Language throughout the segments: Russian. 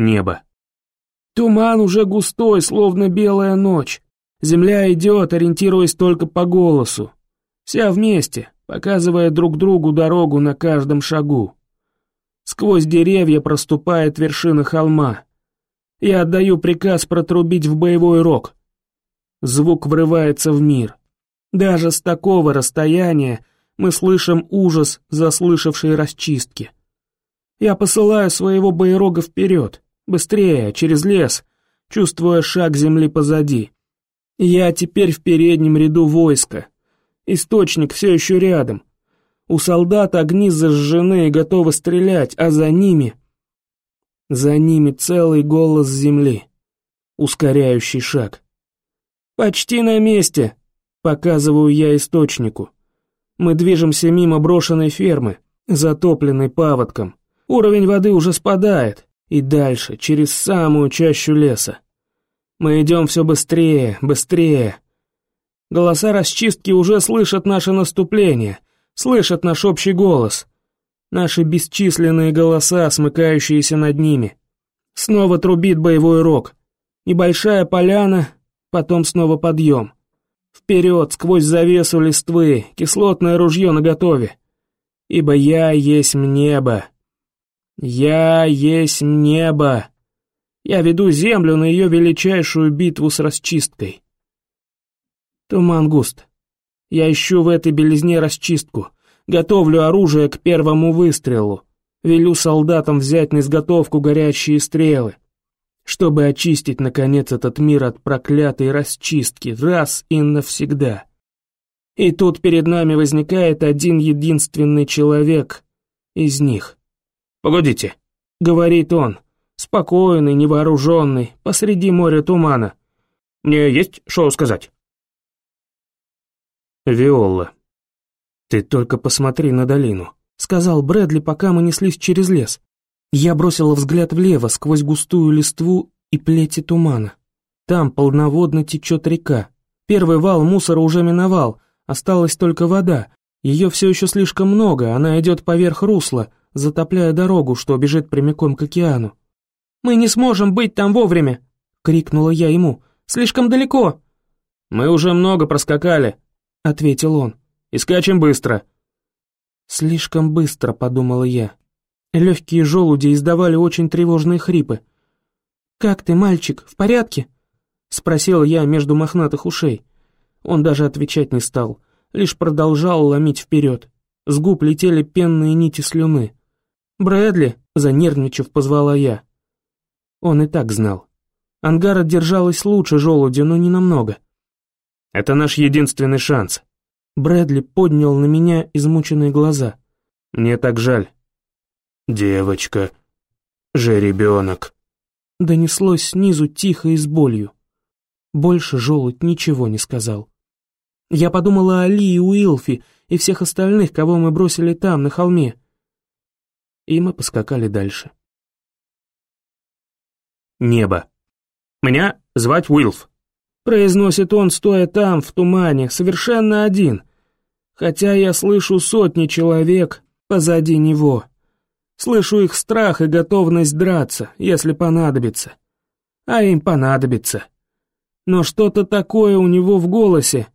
Небо. Туман уже густой, словно белая ночь. Земля идет, ориентируясь только по голосу. Вся вместе, показывая друг другу дорогу на каждом шагу. Сквозь деревья проступает вершина холма. Я отдаю приказ протрубить в боевой рог. Звук врывается в мир. Даже с такого расстояния мы слышим ужас заслышавшей расчистки. Я посылаю своего боерога вперед, быстрее, через лес, чувствуя шаг земли позади. Я теперь в переднем ряду войска. Источник все еще рядом. У солдат огни зажжены и готовы стрелять, а за ними... За ними целый голос земли, ускоряющий шаг. «Почти на месте», — показываю я источнику. Мы движемся мимо брошенной фермы, затопленной паводком. Уровень воды уже спадает, и дальше, через самую чащу леса. Мы идем все быстрее, быстрее. Голоса расчистки уже слышат наше наступление, слышат наш общий голос. Наши бесчисленные голоса, смыкающиеся над ними. Снова трубит боевой рог. Небольшая поляна, потом снова подъем. Вперед, сквозь завесу листвы, кислотное ружье наготове. Ибо я есть небо. Я есть небо. Я веду землю на ее величайшую битву с расчисткой. Туман густ. Я ищу в этой белизне расчистку. Готовлю оружие к первому выстрелу. Велю солдатам взять на изготовку горящие стрелы, чтобы очистить, наконец, этот мир от проклятой расчистки раз и навсегда. И тут перед нами возникает один единственный человек из них. «Погодите», — говорит он, спокойный, невооруженный, посреди моря тумана. «Мне есть что сказать?» Виола. «Ты только посмотри на долину», — сказал Брэдли, пока мы неслись через лес. Я бросила взгляд влево, сквозь густую листву и плети тумана. Там полноводно течет река. Первый вал мусора уже миновал, осталась только вода. Ее все еще слишком много, она идет поверх русла, затопляя дорогу, что бежит прямиком к океану. «Мы не сможем быть там вовремя!» — крикнула я ему. «Слишком далеко!» «Мы уже много проскакали», — ответил он. И скачем быстро». «Слишком быстро», — подумала я. Легкие желуди издавали очень тревожные хрипы. «Как ты, мальчик, в порядке?» — спросил я между мохнатых ушей. Он даже отвечать не стал, лишь продолжал ломить вперед. С губ летели пенные нити слюны. «Брэдли!» — занервничав, позвала я. Он и так знал. Ангара держалась лучше желуди, но не намного. «Это наш единственный шанс», Брэдли поднял на меня измученные глаза. «Мне так жаль». «Девочка, жеребенок», — донеслось снизу тихо и с болью. Больше желудь ничего не сказал. Я подумала о Ли и Уилфи и всех остальных, кого мы бросили там, на холме. И мы поскакали дальше. Небо. «Меня звать Уилф», — произносит он, стоя там, в тумане, совершенно один — хотя я слышу сотни человек позади него. Слышу их страх и готовность драться, если понадобится. А им понадобится. Но что-то такое у него в голосе.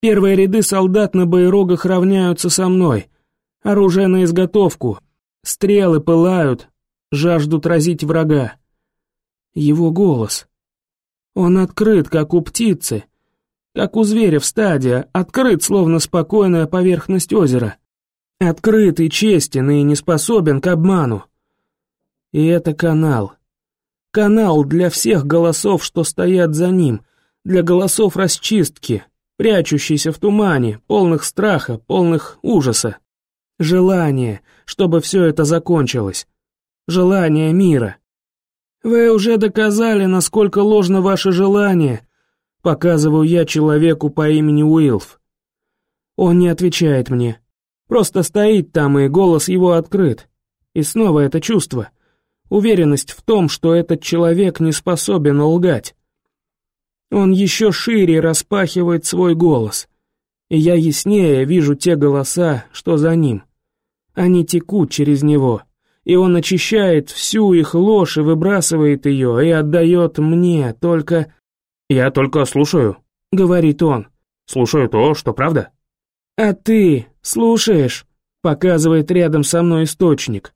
Первые ряды солдат на боерогах равняются со мной. Оружие на изготовку. Стрелы пылают, жаждут разить врага. Его голос. Он открыт, как у птицы, как у зверя в стаде, открыт, словно спокойная поверхность озера. Открыт и честен, и не способен к обману. И это канал. Канал для всех голосов, что стоят за ним, для голосов расчистки, прячущейся в тумане, полных страха, полных ужаса. Желание, чтобы все это закончилось. Желание мира. Вы уже доказали, насколько ложно ваше желание, Показываю я человеку по имени Уилф. Он не отвечает мне. Просто стоит там, и голос его открыт. И снова это чувство. Уверенность в том, что этот человек не способен лгать. Он еще шире распахивает свой голос. И я яснее вижу те голоса, что за ним. Они текут через него. и он очищает всю их ложь и выбрасывает ее, и отдает мне, только... «Я только слушаю», — говорит он. «Слушаю то, что правда». «А ты слушаешь?» — показывает рядом со мной источник.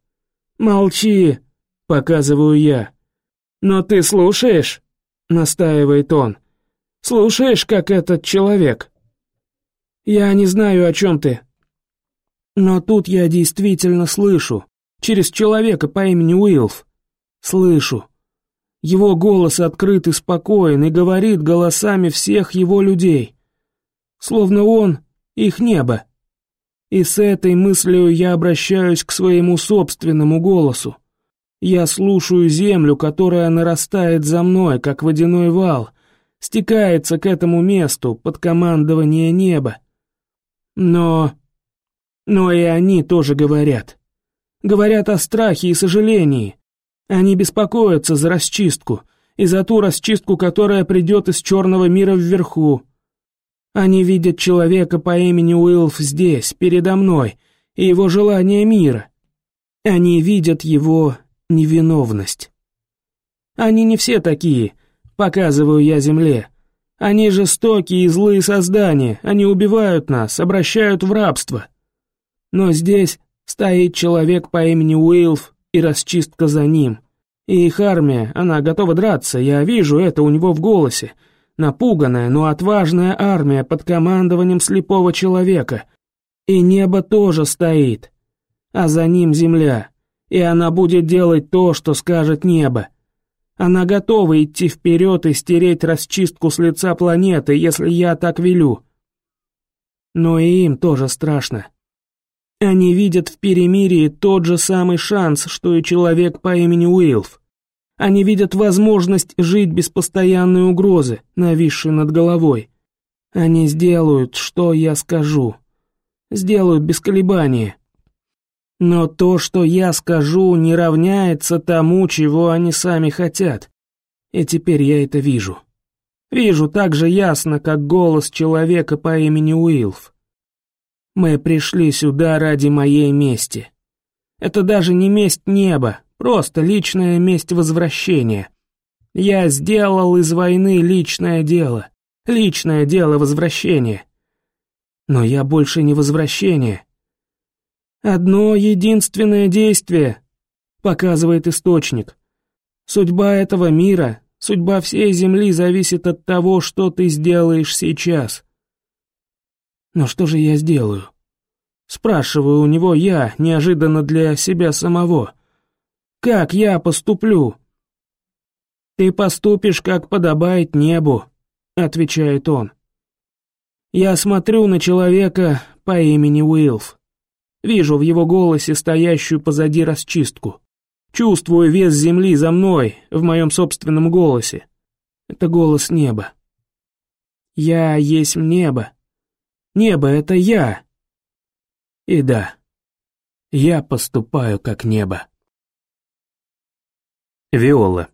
«Молчи», — показываю я. «Но ты слушаешь?» — настаивает он. «Слушаешь, как этот человек?» «Я не знаю, о чем ты». Но тут я действительно слышу, через человека по имени Уилф. Слышу. Его голос открыт и спокоен и говорит голосами всех его людей. Словно он — их небо. И с этой мыслью я обращаюсь к своему собственному голосу. Я слушаю землю, которая нарастает за мной, как водяной вал, стекается к этому месту под командование неба. Но... но и они тоже говорят. Говорят о страхе и сожалении. Они беспокоятся за расчистку, и за ту расчистку, которая придет из черного мира вверху. Они видят человека по имени Уилф здесь, передо мной, и его желание мира. Они видят его невиновность. Они не все такие, показываю я земле. Они жестокие и злые создания, они убивают нас, обращают в рабство. Но здесь стоит человек по имени Уилф и расчистка за ним. И их армия, она готова драться, я вижу это у него в голосе. Напуганная, но отважная армия под командованием слепого человека. И небо тоже стоит, а за ним земля. И она будет делать то, что скажет небо. Она готова идти вперед и стереть расчистку с лица планеты, если я так велю. Но и им тоже страшно. Они видят в перемирии тот же самый шанс, что и человек по имени Уилф. Они видят возможность жить без постоянной угрозы, нависшей над головой. Они сделают, что я скажу. Сделают без колебания. Но то, что я скажу, не равняется тому, чего они сами хотят. И теперь я это вижу. Вижу так же ясно, как голос человека по имени Уилф. Мы пришли сюда ради моей мести. Это даже не месть неба, просто личная месть возвращения. Я сделал из войны личное дело, личное дело возвращения. Но я больше не возвращение, Одно единственное действие, показывает источник. Судьба этого мира, судьба всей Земли зависит от того, что ты сделаешь сейчас. Но что же я сделаю? Спрашиваю у него я, неожиданно для себя самого. Как я поступлю? Ты поступишь, как подобает небу, отвечает он. Я смотрю на человека по имени Уилф. Вижу в его голосе стоящую позади расчистку. Чувствую вес земли за мной, в моем собственном голосе. Это голос неба. Я есть небо. Небо — это я. И да, я поступаю как небо. Виола.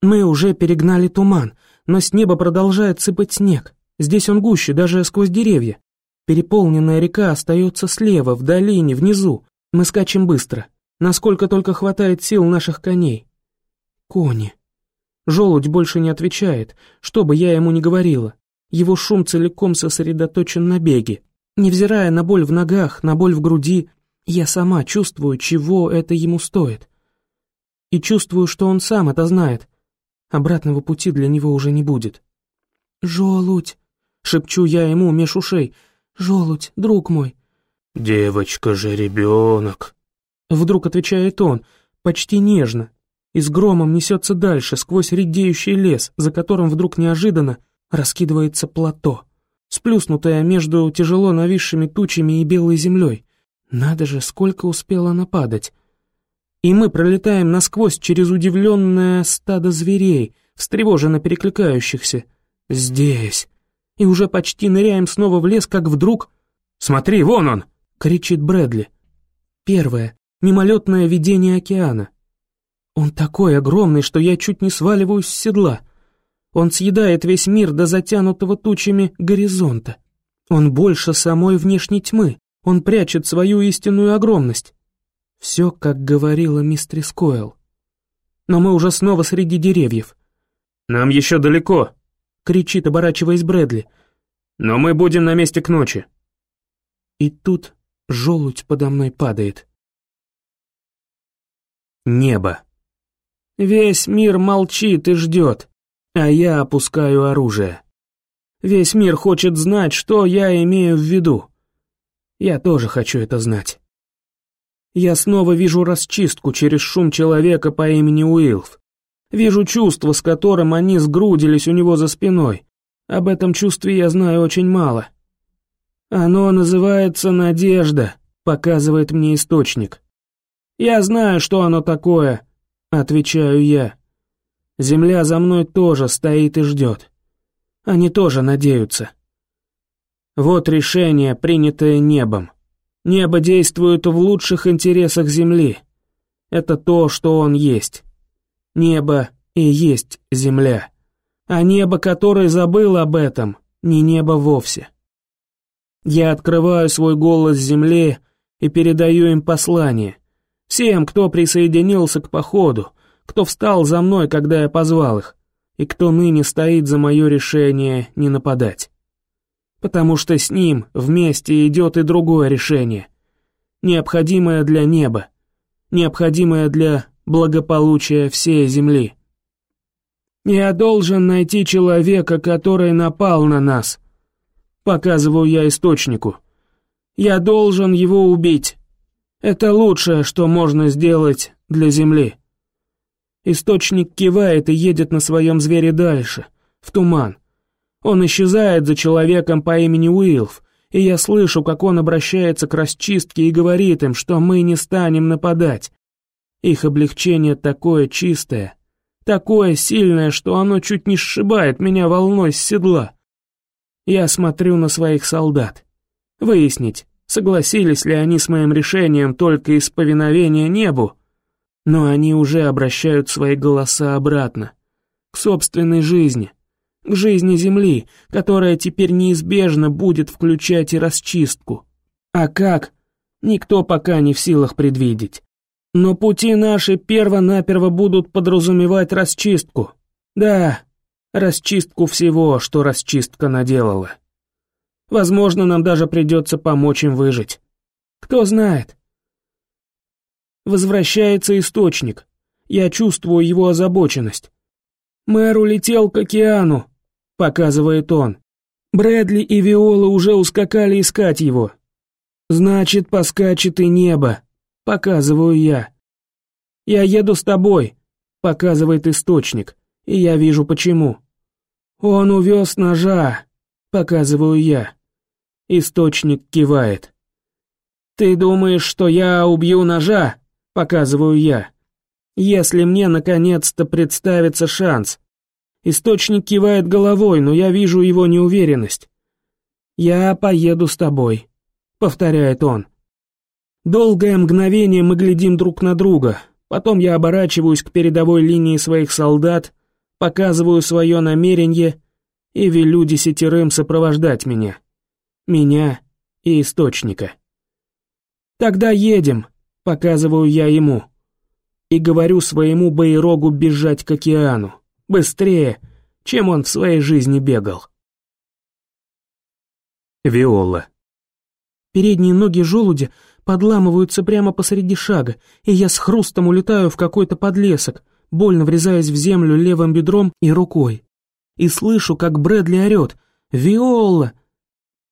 Мы уже перегнали туман, но с неба продолжает сыпать снег. Здесь он гуще, даже сквозь деревья. Переполненная река остается слева, в долине, внизу. Мы скачем быстро, насколько только хватает сил наших коней. Кони. Желудь больше не отвечает, что бы я ему ни говорила. Его шум целиком сосредоточен на беге. Невзирая на боль в ногах, на боль в груди, я сама чувствую, чего это ему стоит. И чувствую, что он сам это знает. Обратного пути для него уже не будет. «Желудь!» — шепчу я ему меж ушей — «Желудь, друг мой». «Девочка же ребенок», — вдруг отвечает он, почти нежно, и с громом несется дальше, сквозь редеющий лес, за которым вдруг неожиданно раскидывается плато, сплюснутое между тяжело нависшими тучами и белой землей. Надо же, сколько успело нападать. И мы пролетаем насквозь через удивленное стадо зверей, встревоженно перекликающихся. «Здесь, и уже почти ныряем снова в лес, как вдруг... «Смотри, вон он!» — кричит Брэдли. Первое. Мимолетное видение океана. Он такой огромный, что я чуть не сваливаюсь с седла. Он съедает весь мир до затянутого тучами горизонта. Он больше самой внешней тьмы. Он прячет свою истинную огромность. Все, как говорила мистерис Койл. Но мы уже снова среди деревьев. «Нам еще далеко», — кричит, оборачиваясь Брэдли. «Но мы будем на месте к ночи». И тут желудь подо мной падает. Небо. Весь мир молчит и ждет, а я опускаю оружие. Весь мир хочет знать, что я имею в виду. Я тоже хочу это знать. Я снова вижу расчистку через шум человека по имени Уилф. Вижу чувство, с которым они сгрудились у него за спиной. Об этом чувстве я знаю очень мало. Оно называется «надежда», показывает мне источник. Я знаю, что оно такое, отвечаю я. Земля за мной тоже стоит и ждет. Они тоже надеются. Вот решение, принятое небом. Небо действует в лучших интересах Земли. Это то, что он есть. Небо и есть Земля. А небо, которое забыл об этом, не небо вовсе. Я открываю свой голос Земле и передаю им послание. Всем, кто присоединился к походу, кто встал за мной, когда я позвал их, и кто ныне стоит за мое решение не нападать. Потому что с ним вместе идет и другое решение, необходимое для неба, необходимое для благополучия всей Земли. Я должен найти человека, который напал на нас. Показываю я источнику. Я должен его убить. Это лучшее, что можно сделать для Земли. Источник кивает и едет на своем звере дальше, в туман. Он исчезает за человеком по имени Уилф, и я слышу, как он обращается к расчистке и говорит им, что мы не станем нападать. Их облегчение такое чистое, такое сильное, что оно чуть не сшибает меня волной с седла. Я смотрю на своих солдат. Выяснить, согласились ли они с моим решением только из повиновения небу, но они уже обращают свои голоса обратно, к собственной жизни, к жизни Земли, которая теперь неизбежно будет включать и расчистку. А как? Никто пока не в силах предвидеть. Но пути наши перво-наперво будут подразумевать расчистку. Да, расчистку всего, что расчистка наделала. Возможно, нам даже придется помочь им выжить. Кто знает. Возвращается источник. Я чувствую его озабоченность. «Мэр улетел к океану», — показывает он. Брэдли и Виола уже ускакали искать его. «Значит, поскачет и небо», — показываю я. «Я еду с тобой», — показывает источник, и я вижу почему. «Он увез ножа», — показываю я. Источник кивает. «Ты думаешь, что я убью ножа?» Показываю я. Если мне наконец-то представится шанс. Источник кивает головой, но я вижу его неуверенность. «Я поеду с тобой», — повторяет он. Долгое мгновение мы глядим друг на друга, потом я оборачиваюсь к передовой линии своих солдат, показываю свое намерение и велю десятерым сопровождать меня. Меня и источника. «Тогда едем», Показываю я ему. И говорю своему Байрогу бежать к океану. Быстрее, чем он в своей жизни бегал. Виола. Передние ноги желуди подламываются прямо посреди шага, и я с хрустом улетаю в какой-то подлесок, больно врезаясь в землю левым бедром и рукой. И слышу, как Брэдли орёт «Виола!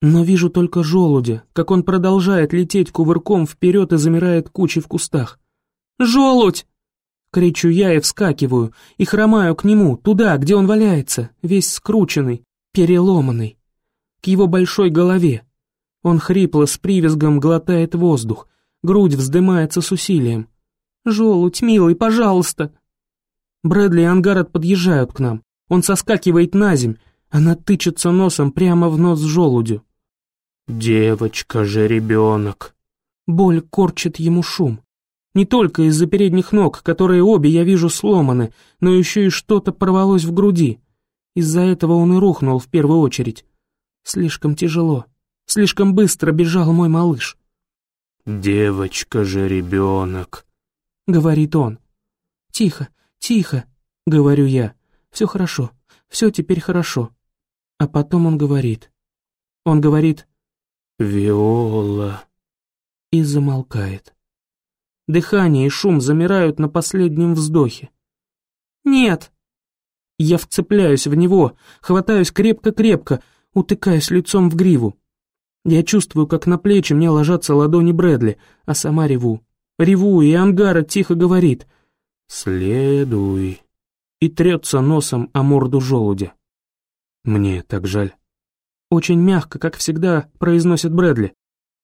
Но вижу только желудя, как он продолжает лететь кувырком вперед и замирает кучей в кустах. «Желудь!» Кричу я и вскакиваю, и хромаю к нему, туда, где он валяется, весь скрученный, переломанный. К его большой голове. Он хрипло с привизгом глотает воздух, грудь вздымается с усилием. «Желудь, милый, пожалуйста!» Брэдли и Ангарот подъезжают к нам. Он соскакивает на земь, она тычется носом прямо в нос желудю. «Девочка же ребенок». Боль корчит ему шум. Не только из-за передних ног, которые обе, я вижу, сломаны, но еще и что-то порвалось в груди. Из-за этого он и рухнул в первую очередь. Слишком тяжело. Слишком быстро бежал мой малыш. Девочка же ребенок, говорит он. Тихо, тихо, говорю я. Все хорошо, все теперь хорошо. А потом он говорит. Он говорит Виола. И замолкает. Дыхание и шум замирают на последнем вздохе. «Нет!» Я вцепляюсь в него, хватаюсь крепко-крепко, утыкаясь лицом в гриву. Я чувствую, как на плечи мне ложатся ладони Брэдли, а сама реву. Реву, и Ангара тихо говорит «Следуй». И трется носом о морду желудя. Мне так жаль. Очень мягко, как всегда, произносит Брэдли.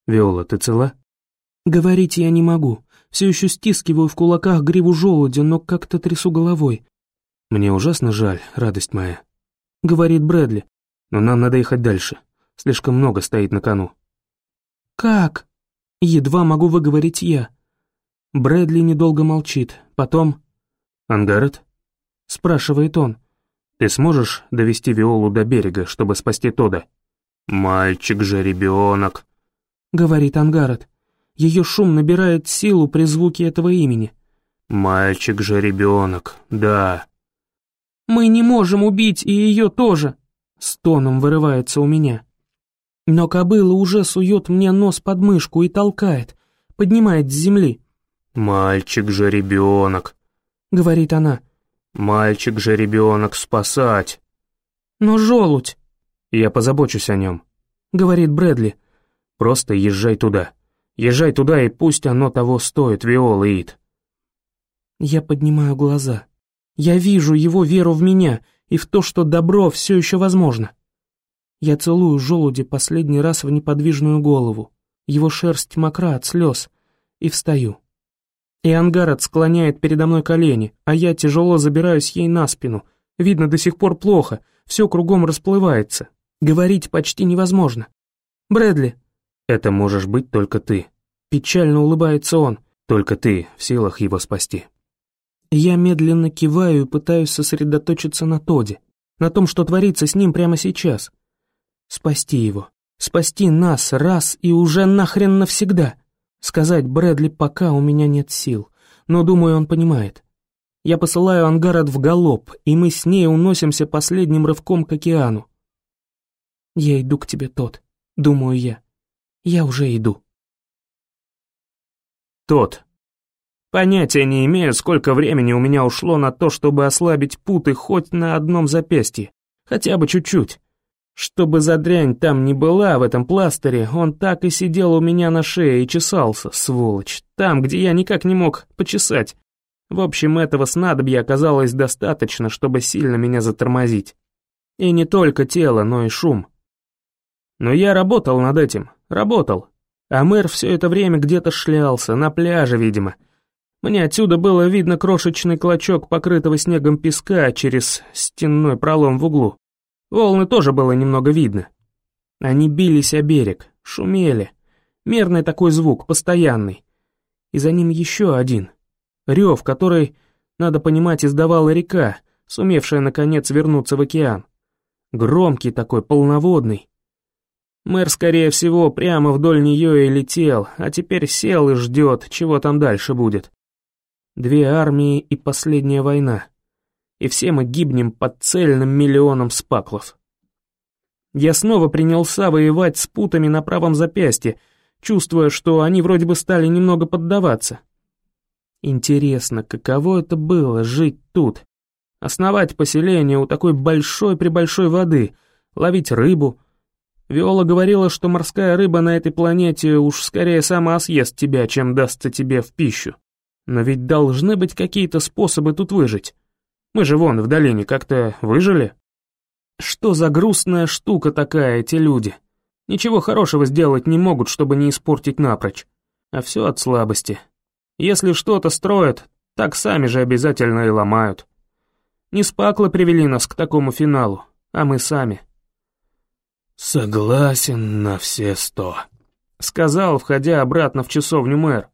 «Виола, ты цела?» Говорить я не могу. Все еще стискиваю в кулаках гриву желудя, но как-то трясу головой. «Мне ужасно жаль, радость моя», — говорит Брэдли. «Но нам надо ехать дальше. Слишком много стоит на кону». «Как?» — едва могу выговорить я. Брэдли недолго молчит, потом... «Ангарет?» — спрашивает он. «Ты сможешь довести Виолу до берега, чтобы спасти Тода?» «Мальчик же ребенок», — говорит Ангарет. Ее шум набирает силу при звуке этого имени. «Мальчик же ребенок, да». «Мы не можем убить и ее тоже», — стоном вырывается у меня. Но кобыла уже сует мне нос под мышку и толкает, поднимает с земли. «Мальчик же ребенок», — говорит она. «Мальчик же ребенок спасать». «Но желудь...» «Я позабочусь о нем», — говорит Брэдли. «Просто езжай туда. Езжай туда, и пусть оно того стоит, Виола Ит». Я поднимаю глаза. Я вижу его веру в меня и в то, что добро все еще возможно. Я целую желуди последний раз в неподвижную голову. Его шерсть мокра от слез. И встаю. И Ангарот склоняет передо мной колени, а я тяжело забираюсь ей на спину. Видно, до сих пор плохо, все кругом расплывается. Говорить почти невозможно. «Брэдли!» «Это можешь быть только ты». Печально улыбается он. «Только ты в силах его спасти». Я медленно киваю и пытаюсь сосредоточиться на Тоде, на том, что творится с ним прямо сейчас. Спасти его. Спасти нас раз и уже нахрен навсегда. Сказать Брэдли пока у меня нет сил, но думаю, он понимает. Я посылаю Ангарот в галоп, и мы с ней уносимся последним рывком к океану. Я иду к тебе, тот, думаю я. Я уже иду. Тот. Понятия не имею, сколько времени у меня ушло на то, чтобы ослабить путы хоть на одном запястье. Хотя бы чуть-чуть. Чтобы за дрянь там не была в этом пластыре, он так и сидел у меня на шее и чесался, сволочь, там, где я никак не мог почесать. В общем, этого снадобья оказалось достаточно, чтобы сильно меня затормозить. И не только тело, но и шум. Но я работал над этим, работал. А мэр все это время где-то шлялся, на пляже, видимо. Мне отсюда было видно крошечный клочок покрытого снегом песка через стенной пролом в углу. Волны тоже было немного видно. Они бились о берег, шумели. Мерный такой звук, постоянный. И за ним еще один. Рев, который, надо понимать, издавала река, сумевшая, наконец, вернуться в океан. Громкий такой, полноводный. Мэр, скорее всего, прямо вдоль нее и летел, а теперь сел и ждет, чего там дальше будет. Две армии и последняя война и все мы гибнем под цельным миллионом спаклов. Я снова принялся воевать с путами на правом запястье, чувствуя, что они вроде бы стали немного поддаваться. Интересно, каково это было жить тут? Основать поселение у такой большой-пребольшой воды, ловить рыбу. Виола говорила, что морская рыба на этой планете уж скорее сама съест тебя, чем дастся тебе в пищу. Но ведь должны быть какие-то способы тут выжить. Мы же вон в долине как-то выжили. Что за грустная штука такая эти люди? Ничего хорошего сделать не могут, чтобы не испортить напрочь. А все от слабости. Если что-то строят, так сами же обязательно и ломают. Не спаклы привели нас к такому финалу, а мы сами. «Согласен на все сто», — сказал, входя обратно в часовню мэр.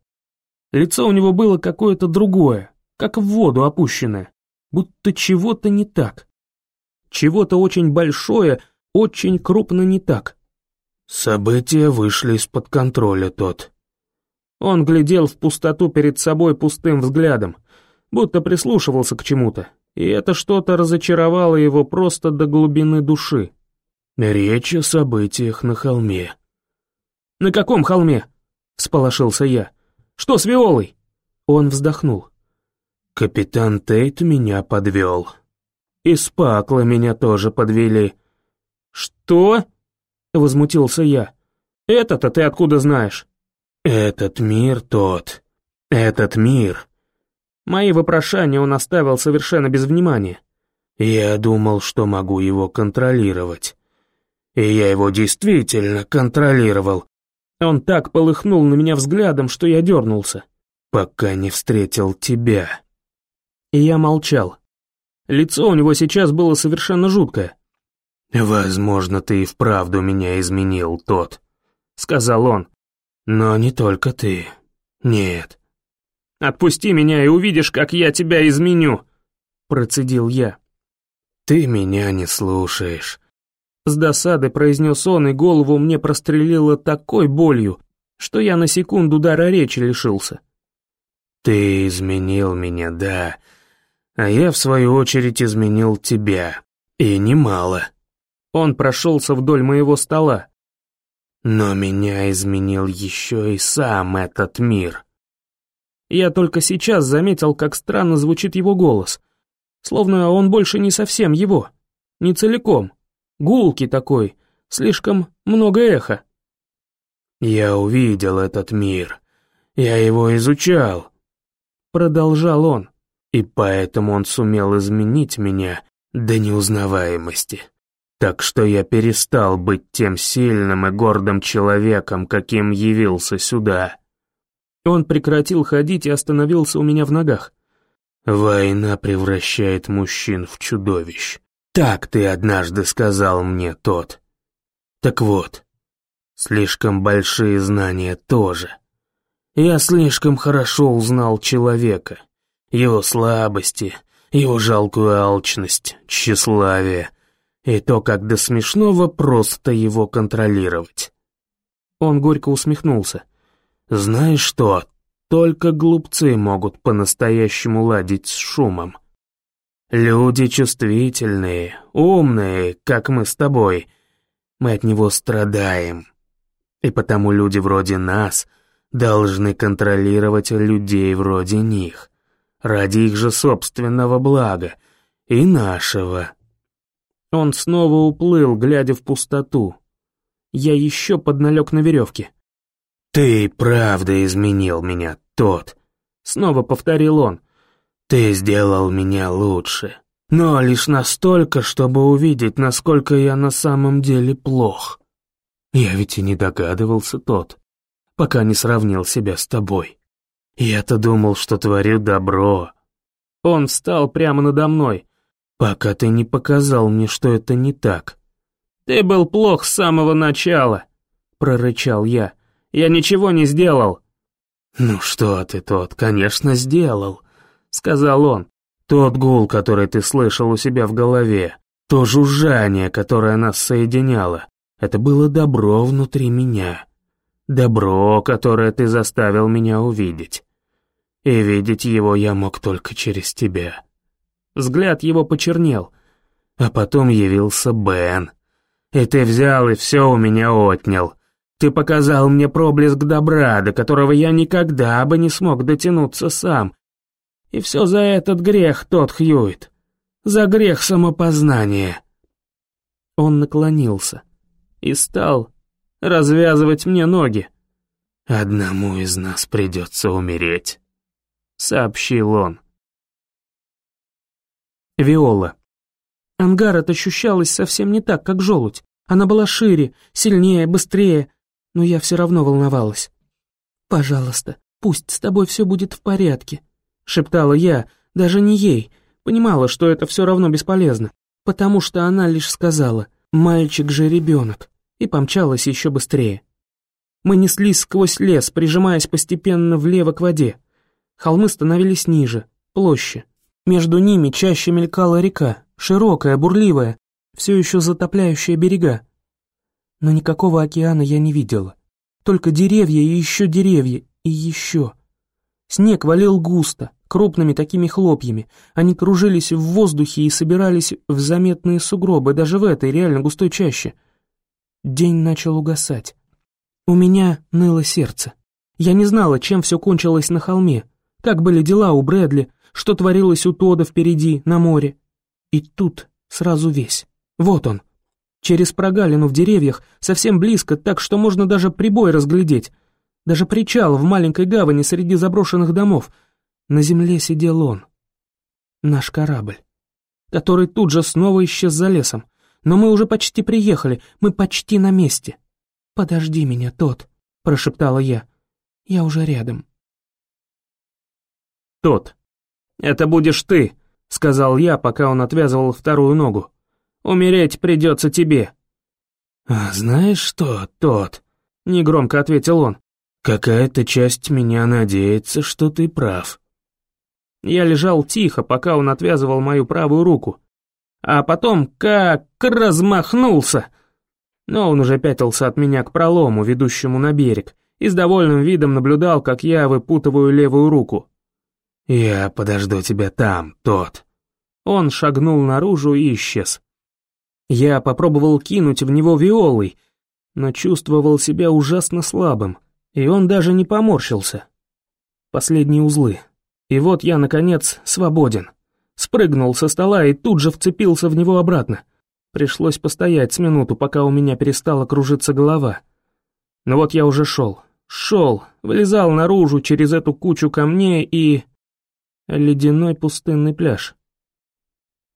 Лицо у него было какое-то другое, как в воду опущенное будто чего-то не так. Чего-то очень большое, очень крупно не так. События вышли из-под контроля, тот. Он глядел в пустоту перед собой пустым взглядом, будто прислушивался к чему-то, и это что-то разочаровало его просто до глубины души. Речь о событиях на холме. «На каком холме?» — всполошился я. «Что с Виолой?» Он вздохнул. «Капитан Тейт меня подвел. И Спакла меня тоже подвели». «Что?» — возмутился я. «Это-то ты откуда знаешь?» «Этот мир тот. Этот мир». Мои вопрошания он оставил совершенно без внимания. «Я думал, что могу его контролировать. И я его действительно контролировал. Он так полыхнул на меня взглядом, что я дернулся. Пока не встретил тебя. И я молчал. Лицо у него сейчас было совершенно жуткое. «Возможно, ты и вправду меня изменил, тот», — сказал он. «Но не только ты. Нет». «Отпусти меня и увидишь, как я тебя изменю», — процедил я. «Ты меня не слушаешь. С досады произнес он, и голову мне прострелило такой болью, что я на секунду дара речи лишился. «Ты изменил меня, да, а я, в свою очередь, изменил тебя, и немало». Он прошелся вдоль моего стола. «Но меня изменил еще и сам этот мир». Я только сейчас заметил, как странно звучит его голос, словно он больше не совсем его, не целиком. Гулки такой, слишком много эха. «Я увидел этот мир. Я его изучал», — продолжал он, «и поэтому он сумел изменить меня до неузнаваемости. Так что я перестал быть тем сильным и гордым человеком, каким явился сюда». Он прекратил ходить и остановился у меня в ногах. «Война превращает мужчин в чудовищ. Так ты однажды сказал мне тот. Так вот, слишком большие знания тоже. Я слишком хорошо узнал человека, его слабости, его жалкую алчность, тщеславие и то, как до смешного просто его контролировать. Он горько усмехнулся. Знаешь что, только глупцы могут по-настоящему ладить с шумом. Люди чувствительные, умные, как мы с тобой. Мы от него страдаем. И потому люди вроде нас должны контролировать людей вроде них. Ради их же собственного блага и нашего. Он снова уплыл, глядя в пустоту. Я еще подналег на веревке. «Ты правда изменил меня, тот», — снова повторил он. Ты сделал меня лучше, но лишь настолько, чтобы увидеть, насколько я на самом деле плох. Я ведь и не догадывался тот, пока не сравнил себя с тобой. Я-то думал, что творю добро. Он встал прямо надо мной, пока ты не показал мне, что это не так. Ты был плох с самого начала, прорычал я. Я ничего не сделал. Ну что ты тот, конечно, сделал. — сказал он. «Тот гул, который ты слышал у себя в голове, то жужжание, которое нас соединяло, это было добро внутри меня. Добро, которое ты заставил меня увидеть. И видеть его я мог только через тебя». Взгляд его почернел. А потом явился Бен. И ты взял и все у меня отнял. Ты показал мне проблеск добра, до которого я никогда бы не смог дотянуться сам, и все за этот грех тот Хьюит. За грех самопознания. Он наклонился и стал развязывать мне ноги. «Одному из нас придется умереть», — сообщил он. Виола. Ангарот ощущалась совсем не так, как желудь. Она была шире, сильнее, быстрее, но я все равно волновалась. «Пожалуйста, пусть с тобой все будет в порядке», шептала я, даже не ей, понимала, что это все равно бесполезно, потому что она лишь сказала «мальчик же ребенок» и помчалась еще быстрее. Мы неслись сквозь лес, прижимаясь постепенно влево к воде. Холмы становились ниже, площе. Между ними чаще мелькала река, широкая, бурливая, все еще затопляющая берега. Но никакого океана я не видела. Только деревья и еще деревья, и еще. Снег валил густо, крупными такими хлопьями. Они кружились в воздухе и собирались в заметные сугробы, даже в этой реально густой чаще. День начал угасать. У меня ныло сердце. Я не знала, чем все кончилось на холме, как были дела у Брэдли, что творилось у Тода впереди, на море. И тут сразу весь. Вот он. Через прогалину в деревьях, совсем близко, так что можно даже прибой разглядеть. Даже причал в маленькой гавани среди заброшенных домов. На земле сидел он. Наш корабль. Который тут же снова исчез за лесом. Но мы уже почти приехали, мы почти на месте. «Подожди меня, тот», — прошептала я. «Я уже рядом». «Тот, это будешь ты», — сказал я, пока он отвязывал вторую ногу. «Умереть придется тебе». «А знаешь что, тот?» — негромко ответил он. «Какая-то часть меня надеется, что ты прав». Я лежал тихо, пока он отвязывал мою правую руку. А потом как размахнулся. Но он уже пятился от меня к пролому, ведущему на берег, и с довольным видом наблюдал, как я выпутываю левую руку. «Я подожду тебя там, тот». Он шагнул наружу и исчез. Я попробовал кинуть в него виолой, но чувствовал себя ужасно слабым, и он даже не поморщился. Последние узлы. И вот я, наконец, свободен. Спрыгнул со стола и тут же вцепился в него обратно. Пришлось постоять с минуту, пока у меня перестала кружиться голова. Но вот я уже шел, шел, вылезал наружу через эту кучу камней и ледяной пустынный пляж.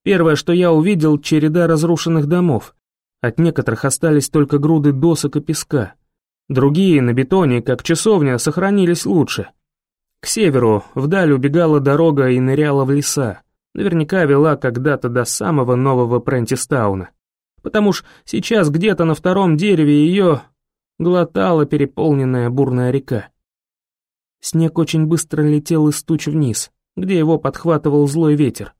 Первое, что я увидел, череда разрушенных домов. От некоторых остались только груды досок и песка. Другие на бетоне, как часовня, сохранились лучше. К северу вдаль убегала дорога и ныряла в леса. Наверняка вела когда-то до самого нового Прентистауна. Потому ж сейчас где-то на втором дереве ее глотала переполненная бурная река. Снег очень быстро летел из туч вниз где его подхватывал злой ветер.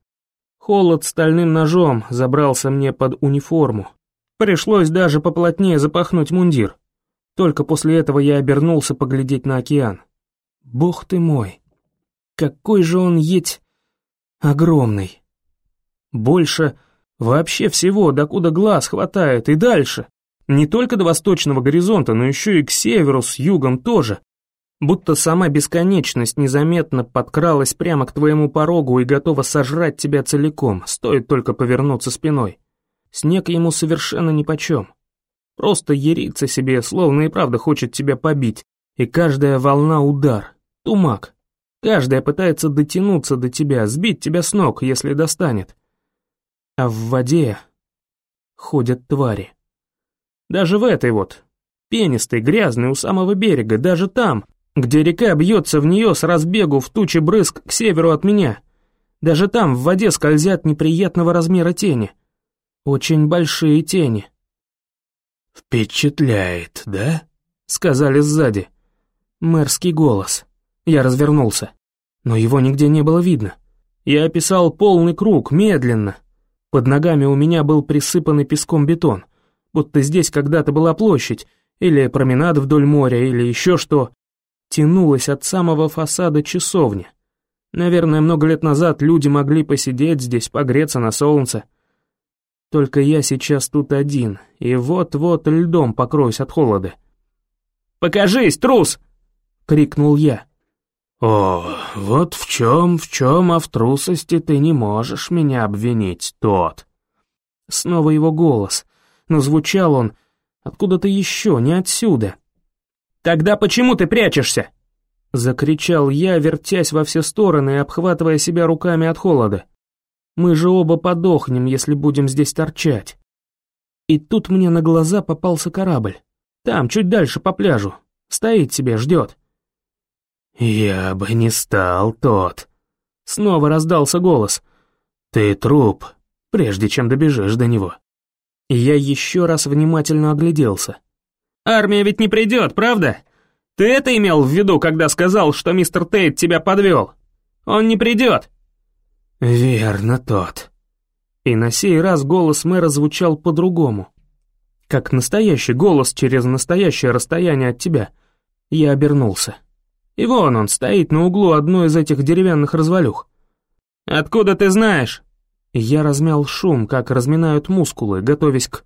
Холод стальным ножом забрался мне под униформу. Пришлось даже поплотнее запахнуть мундир. Только после этого я обернулся поглядеть на океан. Бог ты мой, какой же он еть огромный. Больше вообще всего, докуда глаз хватает, и дальше. Не только до восточного горизонта, но еще и к северу, с югом тоже будто сама бесконечность незаметно подкралась прямо к твоему порогу и готова сожрать тебя целиком, стоит только повернуться спиной. Снег ему совершенно нипочем. Просто ерится себе, словно и правда хочет тебя побить, и каждая волна удар, тумак. Каждая пытается дотянуться до тебя, сбить тебя с ног, если достанет. А в воде ходят твари. Даже в этой вот, пенистой, грязной у самого берега, даже там, где река бьется в нее с разбегу в тучи брызг к северу от меня. Даже там в воде скользят неприятного размера тени. Очень большие тени. «Впечатляет, да?» — сказали сзади. Мэрский голос. Я развернулся. Но его нигде не было видно. Я описал полный круг, медленно. Под ногами у меня был присыпанный песком бетон, будто здесь когда-то была площадь, или променад вдоль моря, или еще что тянулась от самого фасада часовни. Наверное, много лет назад люди могли посидеть здесь, погреться на солнце. Только я сейчас тут один, и вот-вот льдом покроюсь от холода. «Покажись, трус!» — крикнул я. «О, вот в чем, в чем, а в трусости ты не можешь меня обвинить, тот!» Снова его голос, но звучал он откуда-то еще, не отсюда. «Тогда почему ты прячешься?» Закричал я, вертясь во все стороны и обхватывая себя руками от холода. «Мы же оба подохнем, если будем здесь торчать». И тут мне на глаза попался корабль. Там, чуть дальше по пляжу. Стоит себе, ждет. «Я бы не стал тот». Снова раздался голос. «Ты труп, прежде чем добежишь до него». Я еще раз внимательно огляделся. Армия ведь не придет, правда? Ты это имел в виду, когда сказал, что мистер Тейт тебя подвел? Он не придет. Верно тот. И на сей раз голос мэра звучал по-другому. Как настоящий голос через настоящее расстояние от тебя. Я обернулся. И вон он стоит на углу одной из этих деревянных развалюх. «Откуда ты знаешь?» Я размял шум, как разминают мускулы, готовясь к...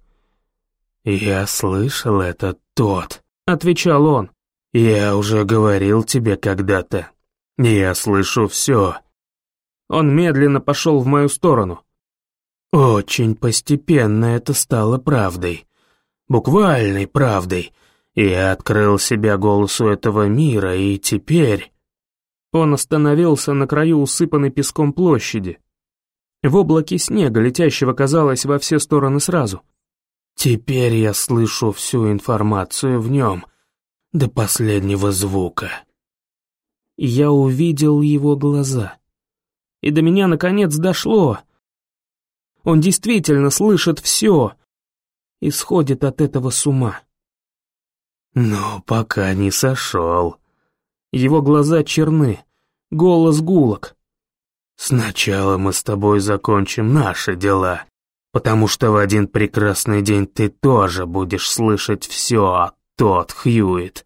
«Я слышал это тот», — отвечал он. «Я уже говорил тебе когда-то. Я слышу все». Он медленно пошел в мою сторону. Очень постепенно это стало правдой. Буквальной правдой. Я открыл себя голосу этого мира, и теперь... Он остановился на краю усыпанной песком площади. В облаке снега, летящего, казалось, во все стороны сразу. Теперь я слышу всю информацию в нем, до последнего звука. Я увидел его глаза. И до меня наконец дошло. Он действительно слышит все и сходит от этого с ума. Но пока не сошел. Его глаза черны, голос гулок. Сначала мы с тобой закончим наши дела, потому что в один прекрасный день ты тоже будешь слышать все, а тот Хьюит.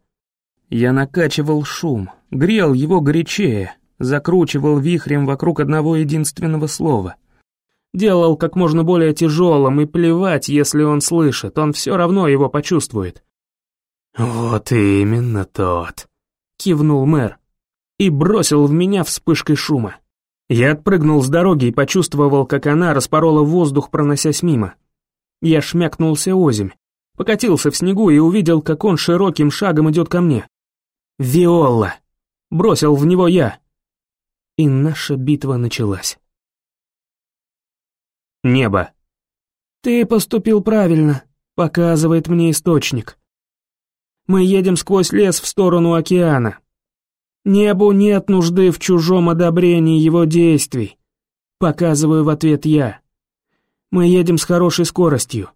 Я накачивал шум, грел его горячее, закручивал вихрем вокруг одного единственного слова. Делал как можно более тяжелым, и плевать, если он слышит, он все равно его почувствует. «Вот именно тот», — кивнул мэр, и бросил в меня вспышкой шума. Я отпрыгнул с дороги и почувствовал, как она распорола воздух, проносясь мимо. Я шмякнулся озимь, покатился в снегу и увидел, как он широким шагом идет ко мне. «Виола!» — бросил в него я. И наша битва началась. Небо. «Ты поступил правильно», — показывает мне источник. Мы едем сквозь лес в сторону океана. Небу нет нужды в чужом одобрении его действий. Показываю в ответ я. Мы едем с хорошей скоростью.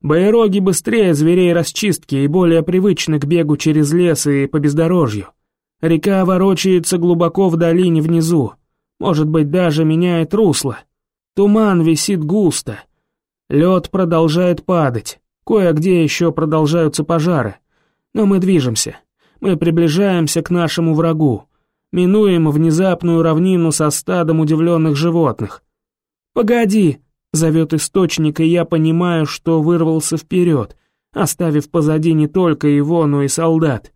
Байроги быстрее зверей расчистки и более привычны к бегу через лес и по бездорожью. Река ворочается глубоко в долине внизу. Может быть, даже меняет русло. Туман висит густо. Лед продолжает падать. Кое-где еще продолжаются пожары. Но мы движемся. Мы приближаемся к нашему врагу. Минуем внезапную равнину со стадом удивленных животных. «Погоди!» — зовет источник, и я понимаю, что вырвался вперед, оставив позади не только его, но и солдат.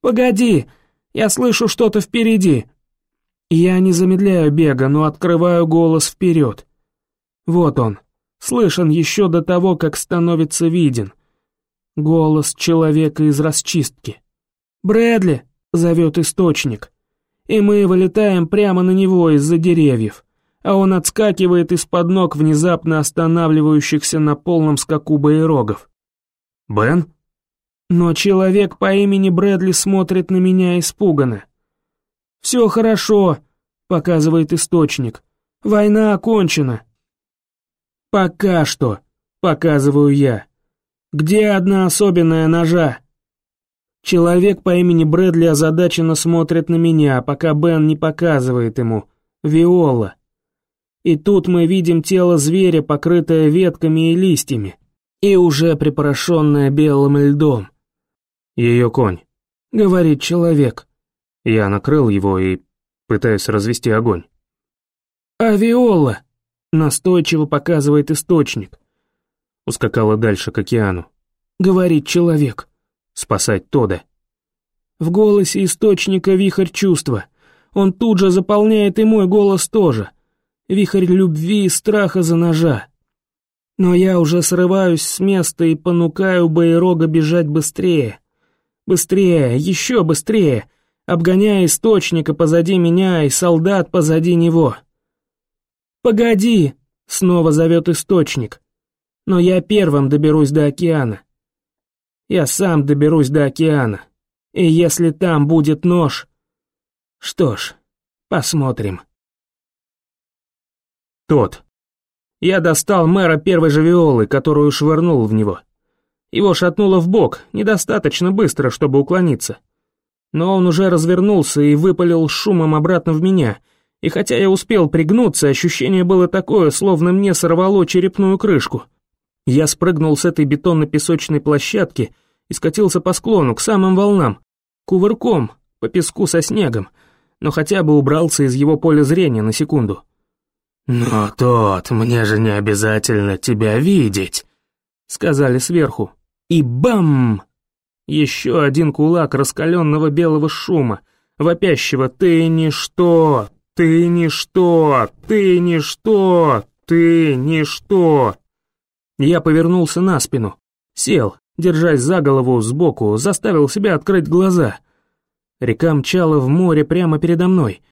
«Погоди! Я слышу что-то впереди!» Я не замедляю бега, но открываю голос вперед. Вот он, слышен еще до того, как становится виден. Голос человека из расчистки. «Брэдли!» — зовет источник. И мы вылетаем прямо на него из-за деревьев, а он отскакивает из-под ног внезапно останавливающихся на полном скаку боерогов. «Бен?» Но человек по имени Брэдли смотрит на меня испуганно. «Все хорошо», — показывает источник. «Война окончена». «Пока что», — показываю я. «Где одна особенная ножа?» Человек по имени Брэдли озадаченно смотрит на меня, пока Бен не показывает ему. Виола. И тут мы видим тело зверя, покрытое ветками и листьями, и уже припорошенное белым льдом. «Ее конь», — говорит человек. Я накрыл его и пытаюсь развести огонь. «Авиола!» — настойчиво показывает источник. Ускакала дальше к океану. Говорит человек. Спасать Тода. В голосе источника вихрь чувства. Он тут же заполняет и мой голос тоже. Вихрь любви и страха за ножа. Но я уже срываюсь с места и понукаю Байрога бежать быстрее. Быстрее, еще быстрее обгоняя источника позади меня и солдат позади него. «Погоди!» — снова зовет источник. «Но я первым доберусь до океана. Я сам доберусь до океана. И если там будет нож... Что ж, посмотрим». Тот. Я достал мэра первой же виолы, которую швырнул в него. Его шатнуло в бок, недостаточно быстро, чтобы уклониться. Но он уже развернулся и выпалил шумом обратно в меня, и хотя я успел пригнуться, ощущение было такое, словно мне сорвало черепную крышку. Я спрыгнул с этой бетонно-песочной площадки и скатился по склону к самым волнам, кувырком, по песку со снегом, но хотя бы убрался из его поля зрения на секунду. «Но тот, мне же не обязательно тебя видеть», — сказали сверху. И бам! Еще один кулак раскаленного белого шума, вопящего «Ты ничто! Ты ничто! Ты ничто! Ты ничто!» Я повернулся на спину, сел, держась за голову сбоку, заставил себя открыть глаза. Река мчала в море прямо передо мной,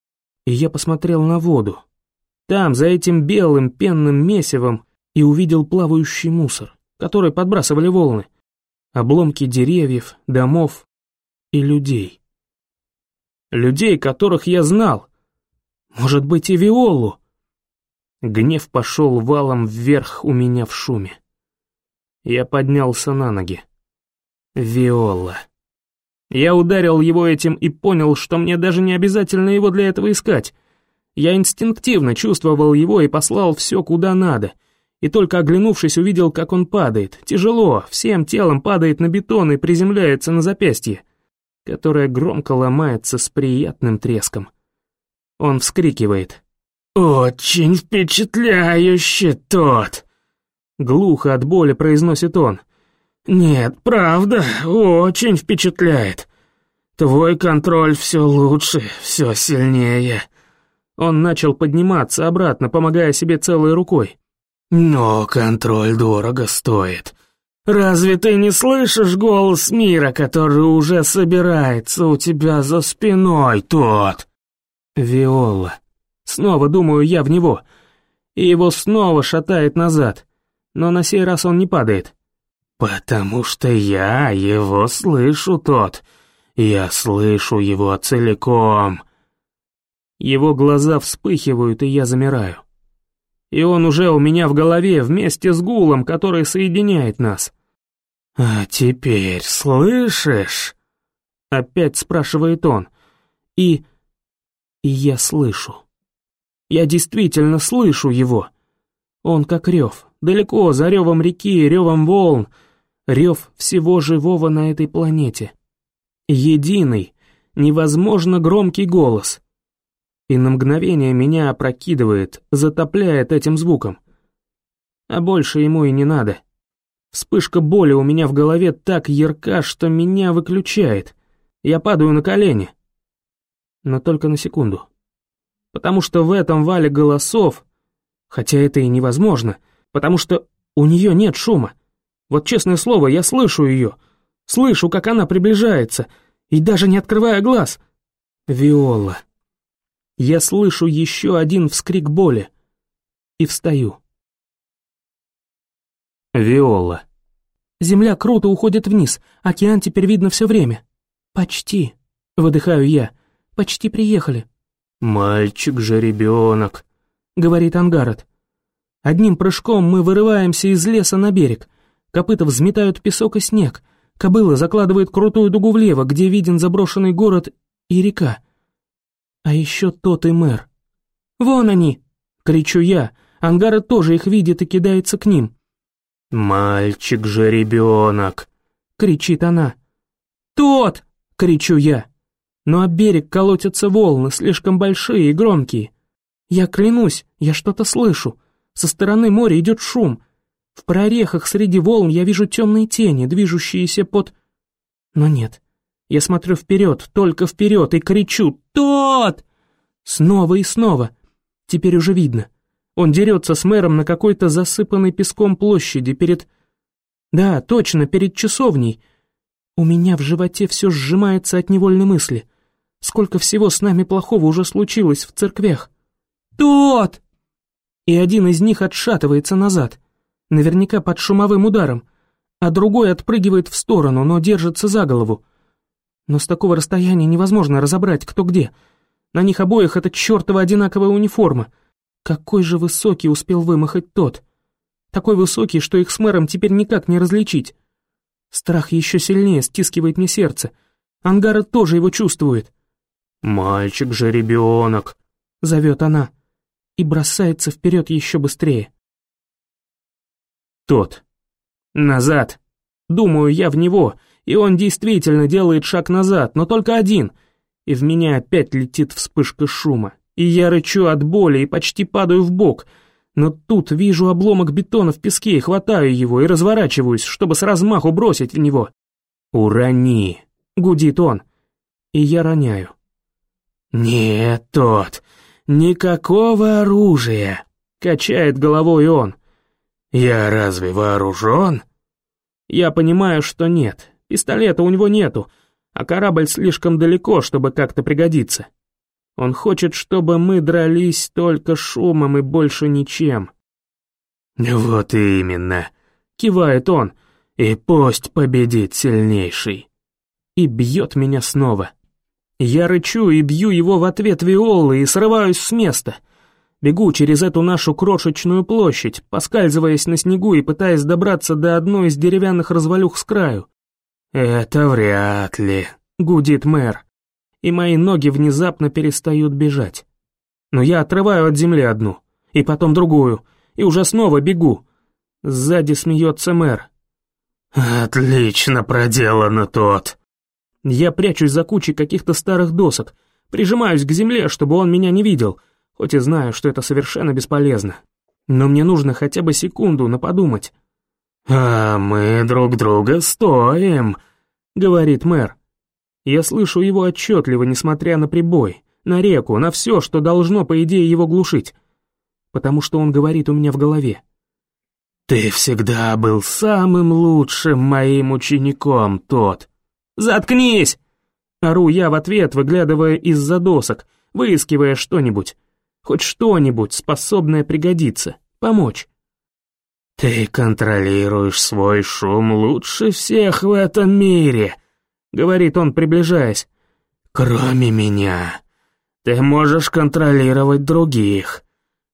и я посмотрел на воду. Там, за этим белым пенным месивом, и увидел плавающий мусор, который подбрасывали волны обломки деревьев, домов и людей. Людей, которых я знал. Может быть, и Виолу. Гнев пошел валом вверх у меня в шуме. Я поднялся на ноги. Виола. Я ударил его этим и понял, что мне даже не обязательно его для этого искать. Я инстинктивно чувствовал его и послал все куда надо — и только оглянувшись увидел, как он падает, тяжело, всем телом падает на бетон и приземляется на запястье, которое громко ломается с приятным треском. Он вскрикивает. «Очень впечатляюще тот!» Глухо от боли произносит он. «Нет, правда, очень впечатляет. Твой контроль все лучше, все сильнее». Он начал подниматься обратно, помогая себе целой рукой. Но контроль дорого стоит. Разве ты не слышишь голос мира, который уже собирается у тебя за спиной, тот? Виола. Снова думаю я в него. И его снова шатает назад. Но на сей раз он не падает. Потому что я его слышу, тот. Я слышу его целиком. Его глаза вспыхивают, и я замираю и он уже у меня в голове вместе с гулом, который соединяет нас. «А теперь слышишь?» Опять спрашивает он. И... и я слышу. Я действительно слышу его. Он как рев, далеко за ревом реки, ревом волн, рев всего живого на этой планете. Единый, невозможно громкий голос — и на мгновение меня опрокидывает, затопляет этим звуком. А больше ему и не надо. Вспышка боли у меня в голове так ярка, что меня выключает. Я падаю на колени. Но только на секунду. Потому что в этом вале голосов, хотя это и невозможно, потому что у нее нет шума. Вот честное слово, я слышу ее, слышу, как она приближается, и даже не открывая глаз. Виола. Я слышу еще один вскрик боли и встаю. Виола. Земля круто уходит вниз, океан теперь видно все время. Почти. Выдыхаю я. Почти приехали. «Мальчик же ребенок», — говорит Ангарот. Одним прыжком мы вырываемся из леса на берег. Копыта взметают песок и снег. Кобыла закладывает крутую дугу влево, где виден заброшенный город и река. А еще тот и мэр. «Вон они!» — кричу я. Ангара тоже их видит и кидается к ним. «Мальчик же ребенок!» — кричит она. «Тот!» — кричу я. Но об берег колотятся волны, слишком большие и громкие. Я клянусь, я что-то слышу. Со стороны моря идет шум. В прорехах среди волн я вижу темные тени, движущиеся под... Но нет, я смотрю вперед, только вперед, и кричу «Тот!» Снова и снова. Теперь уже видно. Он дерется с мэром на какой-то засыпанной песком площади перед... Да, точно, перед часовней. У меня в животе все сжимается от невольной мысли. Сколько всего с нами плохого уже случилось в церквях. «Тот!» И один из них отшатывается назад, наверняка под шумовым ударом, а другой отпрыгивает в сторону, но держится за голову. Но с такого расстояния невозможно разобрать, кто где. На них обоих эта чертова одинаковая униформа. Какой же высокий успел вымахать тот. Такой высокий, что их с мэром теперь никак не различить. Страх еще сильнее стискивает мне сердце. Ангара тоже его чувствует. «Мальчик же ребенок», — зовет она, и бросается вперед еще быстрее. Тот. Назад. Думаю я в него, и он действительно делает шаг назад, но только один. и в меня опять летит вспышка шума, и я рычу от боли и почти падаю в бок, но тут вижу обломок бетона в песке и хватаю его и разворачиваюсь, чтобы с размаху бросить в него. «Урони!» — гудит он, и я роняю. «Нет, тот, никакого оружия!» — качает головой он. «Я разве вооружен?» Я понимаю, что нет, пистолета у него нету, а корабль слишком далеко, чтобы как-то пригодиться. Он хочет, чтобы мы дрались только шумом и больше ничем. «Вот именно», — кивает он, — «и пусть победит сильнейший». И бьет меня снова. Я рычу и бью его в ответ виолы и срываюсь с места. Бегу через эту нашу крошечную площадь, поскальзываясь на снегу и пытаясь добраться до одной из деревянных развалюх с краю. «Это вряд ли», — гудит мэр, и мои ноги внезапно перестают бежать. Но я отрываю от земли одну, и потом другую, и уже снова бегу. Сзади смеется мэр. «Отлично проделано, тот», я прячусь за кучей каких-то старых досок, прижимаюсь к земле, чтобы он меня не видел, хоть и знаю, что это совершенно бесполезно. Но мне нужно хотя бы секунду на подумать. «А мы друг друга стоим», — говорит мэр. Я слышу его отчетливо, несмотря на прибой, на реку, на все, что должно, по идее, его глушить. Потому что он говорит у меня в голове. «Ты всегда был самым лучшим моим учеником, тот». «Заткнись!» Ору я в ответ, выглядывая из-за досок, выискивая что-нибудь. Хоть что-нибудь, способное пригодиться, помочь. «Ты контролируешь свой шум лучше всех в этом мире», — говорит он, приближаясь. «Кроме меня. Ты можешь контролировать других.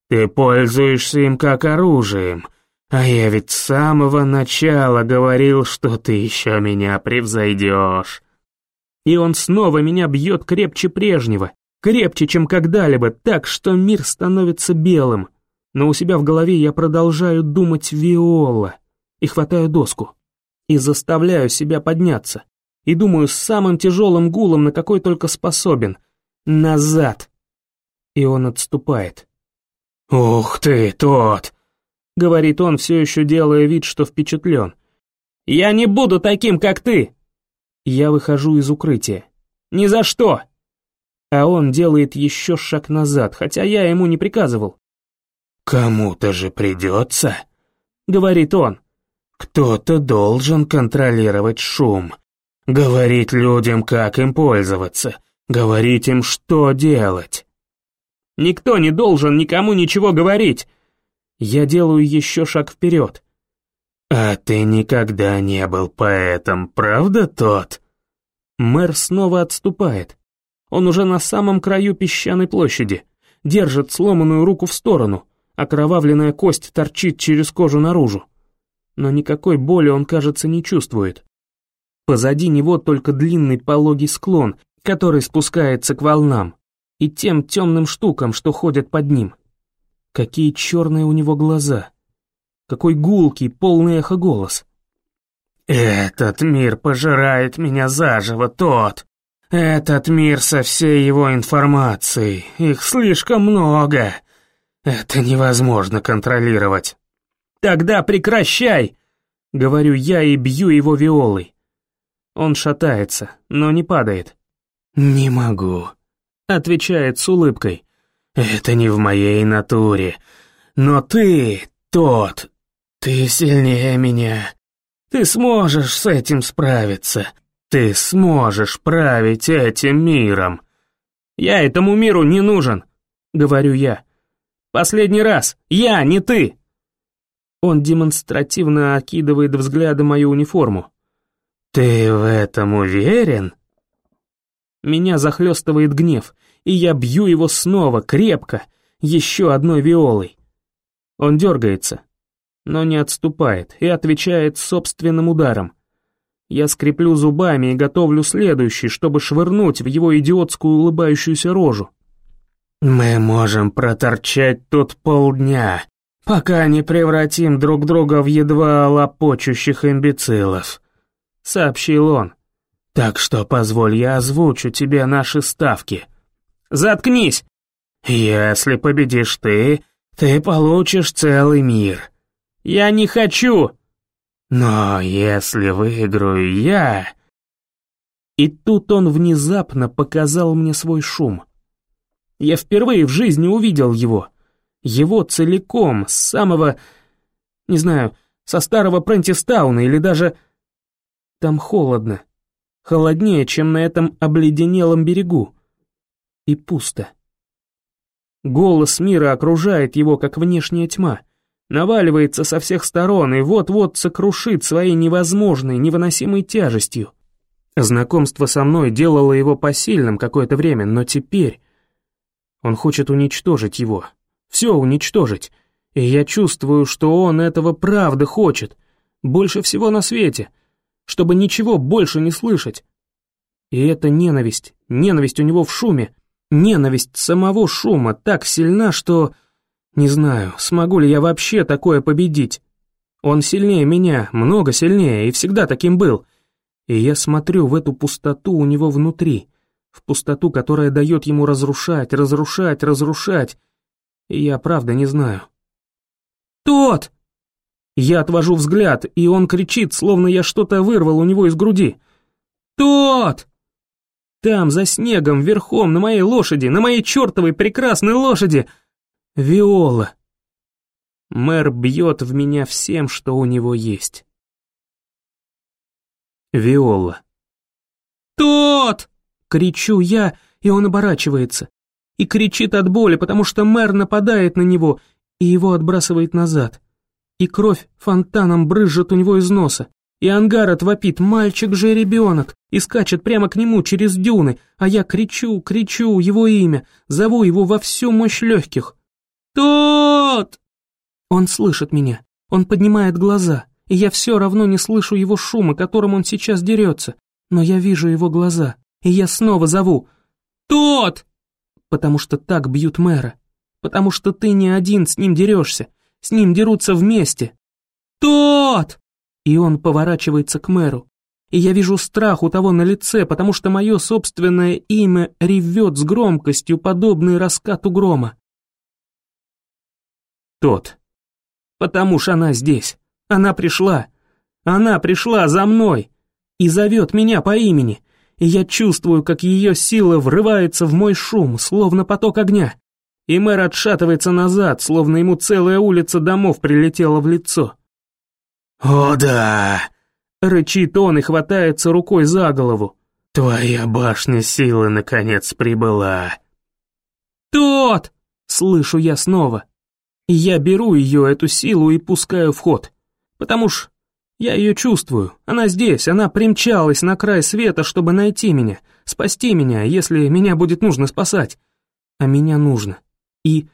Ты пользуешься им как оружием, а я ведь с самого начала говорил, что ты еще меня превзойдешь. И он снова меня бьет крепче прежнего, крепче, чем когда-либо, так что мир становится белым. Но у себя в голове я продолжаю думать Виола и хватаю доску. И заставляю себя подняться. И думаю с самым тяжелым гулом, на какой только способен. Назад. И он отступает. «Ух ты, тот!» — говорит он, все еще делая вид, что впечатлен. «Я не буду таким, как ты!» Я выхожу из укрытия. «Ни за что!» А он делает еще шаг назад, хотя я ему не приказывал. «Кому-то же придется», — говорит он. «Кто-то должен контролировать шум, говорить людям, как им пользоваться, говорить им, что делать». «Никто не должен никому ничего говорить», я делаю еще шаг вперед. «А ты никогда не был поэтом, правда, тот?» Мэр снова отступает. Он уже на самом краю песчаной площади, держит сломанную руку в сторону, окровавленная кость торчит через кожу наружу. Но никакой боли он, кажется, не чувствует. Позади него только длинный пологий склон, который спускается к волнам, и тем темным штукам, что ходят под ним. Какие черные у него глаза. Какой гулкий, полный эхо голос. «Этот мир пожирает меня заживо, тот. Этот мир со всей его информацией. Их слишком много. Это невозможно контролировать». «Тогда прекращай!» — говорю я и бью его виолой. Он шатается, но не падает. «Не могу», — отвечает с улыбкой. Это не в моей натуре. Но ты, тот, ты сильнее меня. Ты сможешь с этим справиться. Ты сможешь править этим миром. Я этому миру не нужен, говорю я. Последний раз, я, не ты. Он демонстративно окидывает взглядом мою униформу. Ты в этом уверен? Меня захлестывает гнев и я бью его снова, крепко, еще одной виолой. Он дергается, но не отступает и отвечает собственным ударом. Я скреплю зубами и готовлю следующий, чтобы швырнуть в его идиотскую улыбающуюся рожу. «Мы можем проторчать тут полдня, пока не превратим друг друга в едва лопочущих имбецилов», — сообщил он. Так что позволь я озвучу тебе наши ставки. Заткнись! Если победишь ты, ты получишь целый мир. Я не хочу! Но если выиграю я... И тут он внезапно показал мне свой шум. Я впервые в жизни увидел его. Его целиком, с самого... Не знаю, со старого Прентистауна или даже... Там холодно. Холоднее, чем на этом обледенелом берегу. И пусто. Голос мира окружает его, как внешняя тьма. Наваливается со всех сторон и вот-вот сокрушит своей невозможной, невыносимой тяжестью. Знакомство со мной делало его посильным какое-то время, но теперь... Он хочет уничтожить его. Все уничтожить. И я чувствую, что он этого правда хочет. Больше всего на свете. Чтобы ничего больше не слышать. И эта ненависть, ненависть у него в шуме, ненависть самого шума так сильна, что... Не знаю, смогу ли я вообще такое победить. Он сильнее меня, много сильнее, и всегда таким был. И я смотрю в эту пустоту у него внутри, в пустоту, которая дает ему разрушать, разрушать, разрушать. И я правда не знаю. «Тот!» Я отвожу взгляд, и он кричит, словно я что-то вырвал у него из груди. «Тот!» Там, за снегом, верхом, на моей лошади, на моей чертовой прекрасной лошади. Виола. Мэр бьет в меня всем, что у него есть. Виола. «Тот!» — кричу я, и он оборачивается. И кричит от боли, потому что мэр нападает на него, и его отбрасывает назад. И кровь фонтаном брызжет у него из носа. И Ангарот вопит «Мальчик же ребенок!» и скачет прямо к нему через дюны, а я кричу, кричу его имя, зову его во всю мощь легких. «Тот!» Он слышит меня, он поднимает глаза, и я все равно не слышу его шума, которым он сейчас дерется, но я вижу его глаза, и я снова зову «Тот!» Потому что так бьют мэра, потому что ты не один с ним дерешься, с ним дерутся вместе. «Тот!» И он поворачивается к мэру, и я вижу страх у того на лице, потому что мое собственное имя ревет с громкостью, подобной раскату грома. Тот. Потому что она здесь. Она пришла. Она пришла за мной и зовет меня по имени, и я чувствую, как ее сила врывается в мой шум, словно поток огня. И мэр отшатывается назад, словно ему целая улица домов прилетела в лицо. «О да!» — рычит он и хватается рукой за голову. «Твоя башня силы наконец прибыла!» «Тот!» — слышу я снова. Я беру ее, эту силу, и пускаю в ход. Потому что я ее чувствую. Она здесь, она примчалась на край света, чтобы найти меня, спасти меня, если меня будет нужно спасать. А меня нужно. И...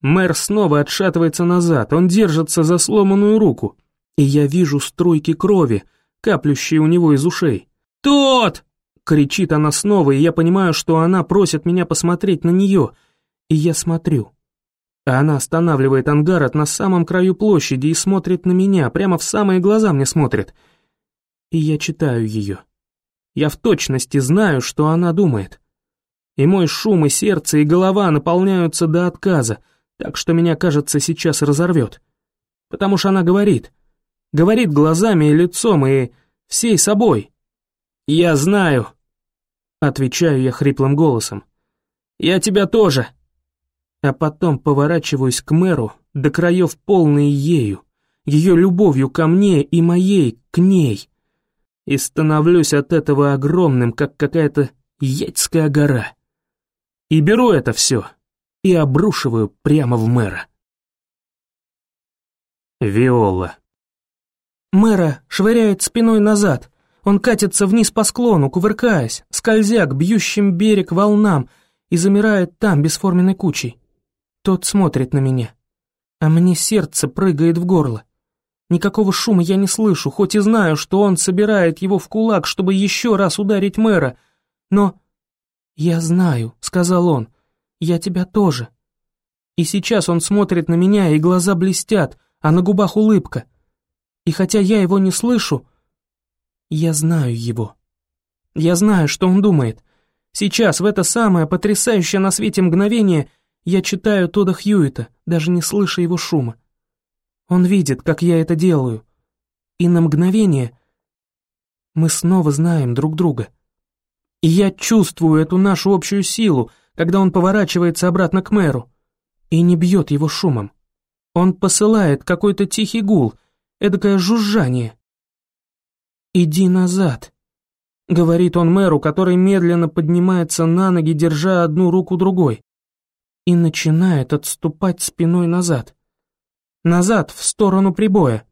Мэр снова отшатывается назад, он держится за сломанную руку. И я вижу струйки крови, каплющие у него из ушей. «Тот!» — кричит она снова, и я понимаю, что она просит меня посмотреть на нее. И я смотрю. А она останавливает ангарот на самом краю площади и смотрит на меня, прямо в самые глаза мне смотрит. И я читаю ее. Я в точности знаю, что она думает. И мой шум, и сердце, и голова наполняются до отказа, так что меня, кажется, сейчас разорвет. Потому что она говорит. Говорит глазами и лицом, и всей собой. «Я знаю», — отвечаю я хриплым голосом. «Я тебя тоже» а потом поворачиваюсь к мэру, до краев полной ею, ее любовью ко мне и моей к ней, и становлюсь от этого огромным, как какая-то яйцкая гора. И беру это все и обрушиваю прямо в мэра. Виола. Мэра швыряет спиной назад. Он катится вниз по склону, кувыркаясь, скользя к бьющим берег волнам и замирает там бесформенной кучей. Тот смотрит на меня, а мне сердце прыгает в горло. Никакого шума я не слышу, хоть и знаю, что он собирает его в кулак, чтобы еще раз ударить мэра. Но... «Я знаю», — сказал он, — «я тебя тоже». И сейчас он смотрит на меня, и глаза блестят, а на губах улыбка. И хотя я его не слышу, я знаю его. Я знаю, что он думает. Сейчас, в это самое потрясающее на свете мгновение, я читаю Тода Хьюита, даже не слыша его шума. Он видит, как я это делаю. И на мгновение мы снова знаем друг друга. И я чувствую эту нашу общую силу, когда он поворачивается обратно к мэру и не бьет его шумом. Он посылает какой-то тихий гул, эдакое жужжание. «Иди назад», — говорит он мэру, который медленно поднимается на ноги, держа одну руку другой, и начинает отступать спиной назад. Назад, в сторону прибоя.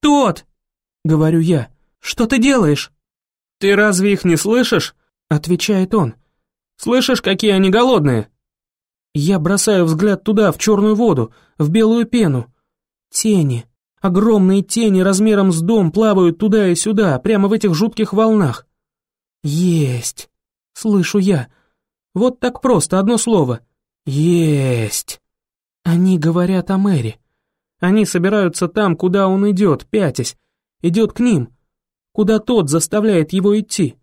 «Тот!» — говорю я. «Что ты делаешь?» «Ты разве их не слышишь?» — отвечает он. «Слышишь, какие они голодные?» Я бросаю взгляд туда, в черную воду, в белую пену. Тени. Огромные тени размером с дом плавают туда и сюда, прямо в этих жутких волнах. Есть. Слышу я. Вот так просто, одно слово. Есть. Они говорят о Мэри. Они собираются там, куда он идет, пятясь. Идет к ним. Куда тот заставляет его идти.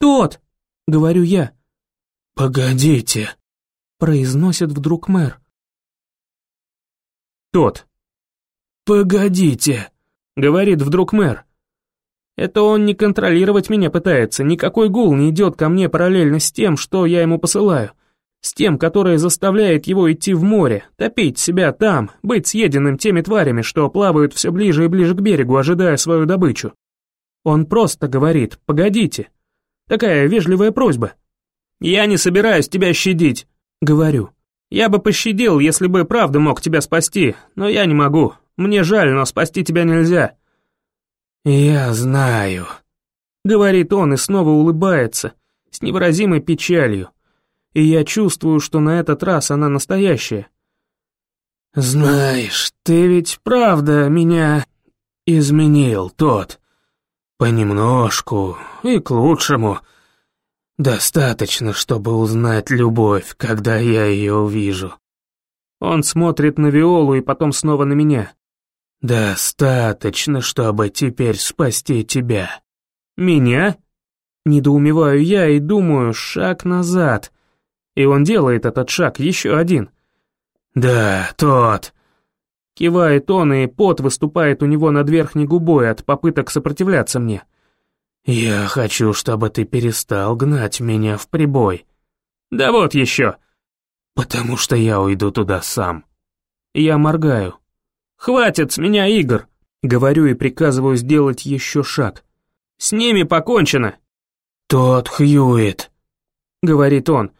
«Тот!» — говорю я. «Погодите!» произносит вдруг мэр. Тот. «Погодите», — говорит вдруг мэр. Это он не контролировать меня пытается, никакой гул не идет ко мне параллельно с тем, что я ему посылаю. С тем, которое заставляет его идти в море, топить себя там, быть съеденным теми тварями, что плавают все ближе и ближе к берегу, ожидая свою добычу. Он просто говорит «погодите». Такая вежливая просьба. «Я не собираюсь тебя щадить», Говорю. «Я бы пощадил, если бы правда мог тебя спасти, но я не могу. Мне жаль, но спасти тебя нельзя». «Я знаю», — говорит он и снова улыбается, с невыразимой печалью. И я чувствую, что на этот раз она настоящая. «Знаешь, ты ведь правда меня изменил, тот. Понемножку и к лучшему. Достаточно, чтобы узнать любовь, когда я ее увижу. Он смотрит на Виолу и потом снова на меня. Достаточно, чтобы теперь спасти тебя. Меня? Недоумеваю я и думаю, шаг назад. И он делает этот шаг, еще один. Да, тот. Кивает он, и пот выступает у него над верхней губой от попыток сопротивляться мне. «Я хочу, чтобы ты перестал гнать меня в прибой». «Да вот еще». «Потому что я уйду туда сам». Я моргаю. «Хватит с меня игр!» Говорю и приказываю сделать еще шаг. «С ними покончено!» «Тот Хьюит», — говорит он.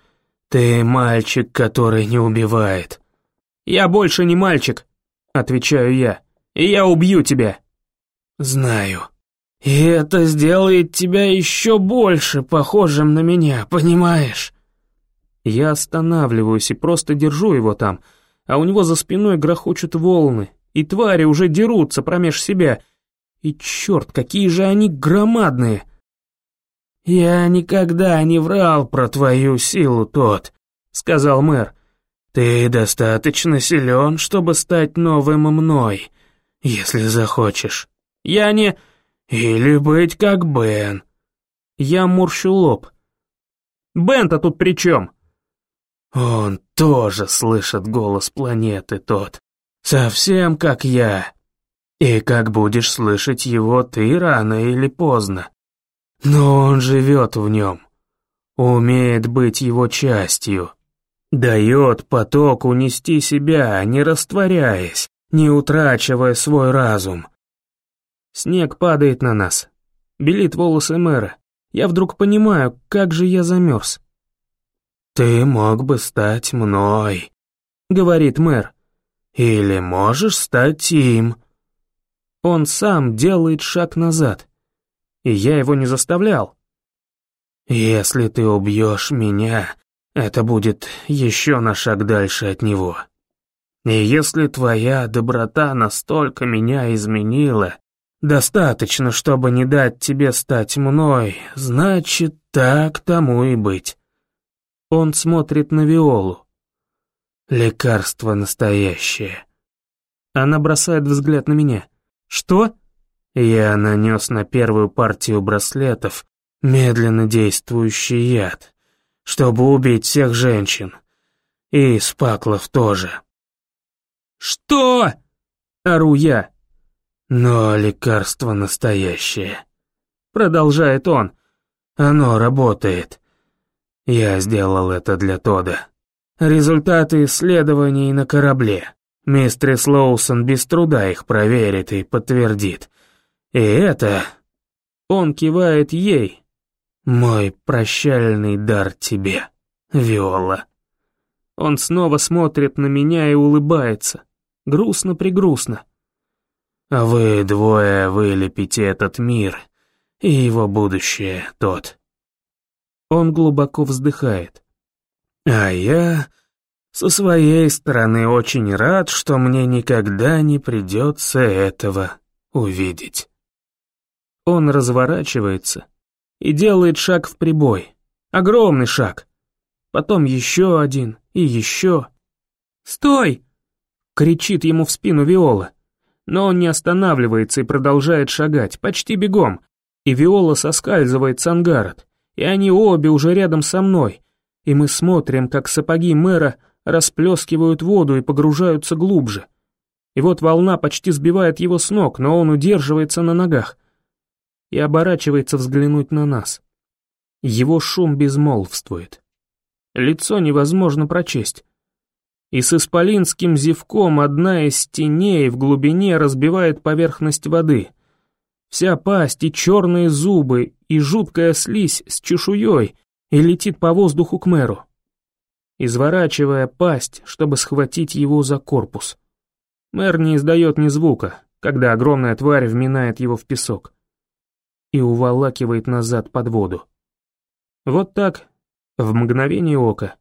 «Ты мальчик, который не убивает». «Я больше не мальчик», — отвечаю я. «И я убью тебя». «Знаю», и это сделает тебя еще больше похожим на меня, понимаешь? Я останавливаюсь и просто держу его там, а у него за спиной грохочут волны, и твари уже дерутся промеж себя. И черт, какие же они громадные! «Я никогда не врал про твою силу, тот», — сказал мэр. «Ты достаточно силен, чтобы стать новым мной, если захочешь». «Я не...» Или быть как Бен. Я морщу лоб. Бен-то тут при чем? Он тоже слышит голос планеты тот. Совсем как я. И как будешь слышать его ты рано или поздно. Но он живет в нем. Умеет быть его частью. Дает потоку нести себя, не растворяясь, не утрачивая свой разум. Снег падает на нас. Белит волосы мэра. Я вдруг понимаю, как же я замерз. «Ты мог бы стать мной», — говорит мэр. «Или можешь стать им». Он сам делает шаг назад. И я его не заставлял. «Если ты убьешь меня, это будет еще на шаг дальше от него. И если твоя доброта настолько меня изменила, Достаточно, чтобы не дать тебе стать мной, значит, так тому и быть. Он смотрит на Виолу. Лекарство настоящее. Она бросает взгляд на меня. Что? Я нанес на первую партию браслетов Медленно действующий яд, чтобы убить всех женщин. И спаклов тоже. «Что?» — ору я. «Но лекарство настоящее», — продолжает он. «Оно работает. Я сделал это для Тода. Результаты исследований на корабле. Мистер Слоусон без труда их проверит и подтвердит. И это...» Он кивает ей. «Мой прощальный дар тебе, Виола». Он снова смотрит на меня и улыбается. Грустно-пригрустно. А вы двое вылепите этот мир и его будущее тот. Он глубоко вздыхает. А я со своей стороны очень рад, что мне никогда не придется этого увидеть. Он разворачивается и делает шаг в прибой. Огромный шаг. Потом еще один и еще. «Стой!» — кричит ему в спину Виола. Но он не останавливается и продолжает шагать, почти бегом. И Виола соскальзывает с ангарот. И они обе уже рядом со мной. И мы смотрим, как сапоги мэра расплескивают воду и погружаются глубже. И вот волна почти сбивает его с ног, но он удерживается на ногах. И оборачивается взглянуть на нас. Его шум безмолвствует. Лицо невозможно прочесть и с исполинским зевком одна из теней в глубине разбивает поверхность воды. Вся пасть и черные зубы, и жуткая слизь с чешуей, и летит по воздуху к мэру, изворачивая пасть, чтобы схватить его за корпус. Мэр не издает ни звука, когда огромная тварь вминает его в песок и уволакивает назад под воду. Вот так, в мгновение ока,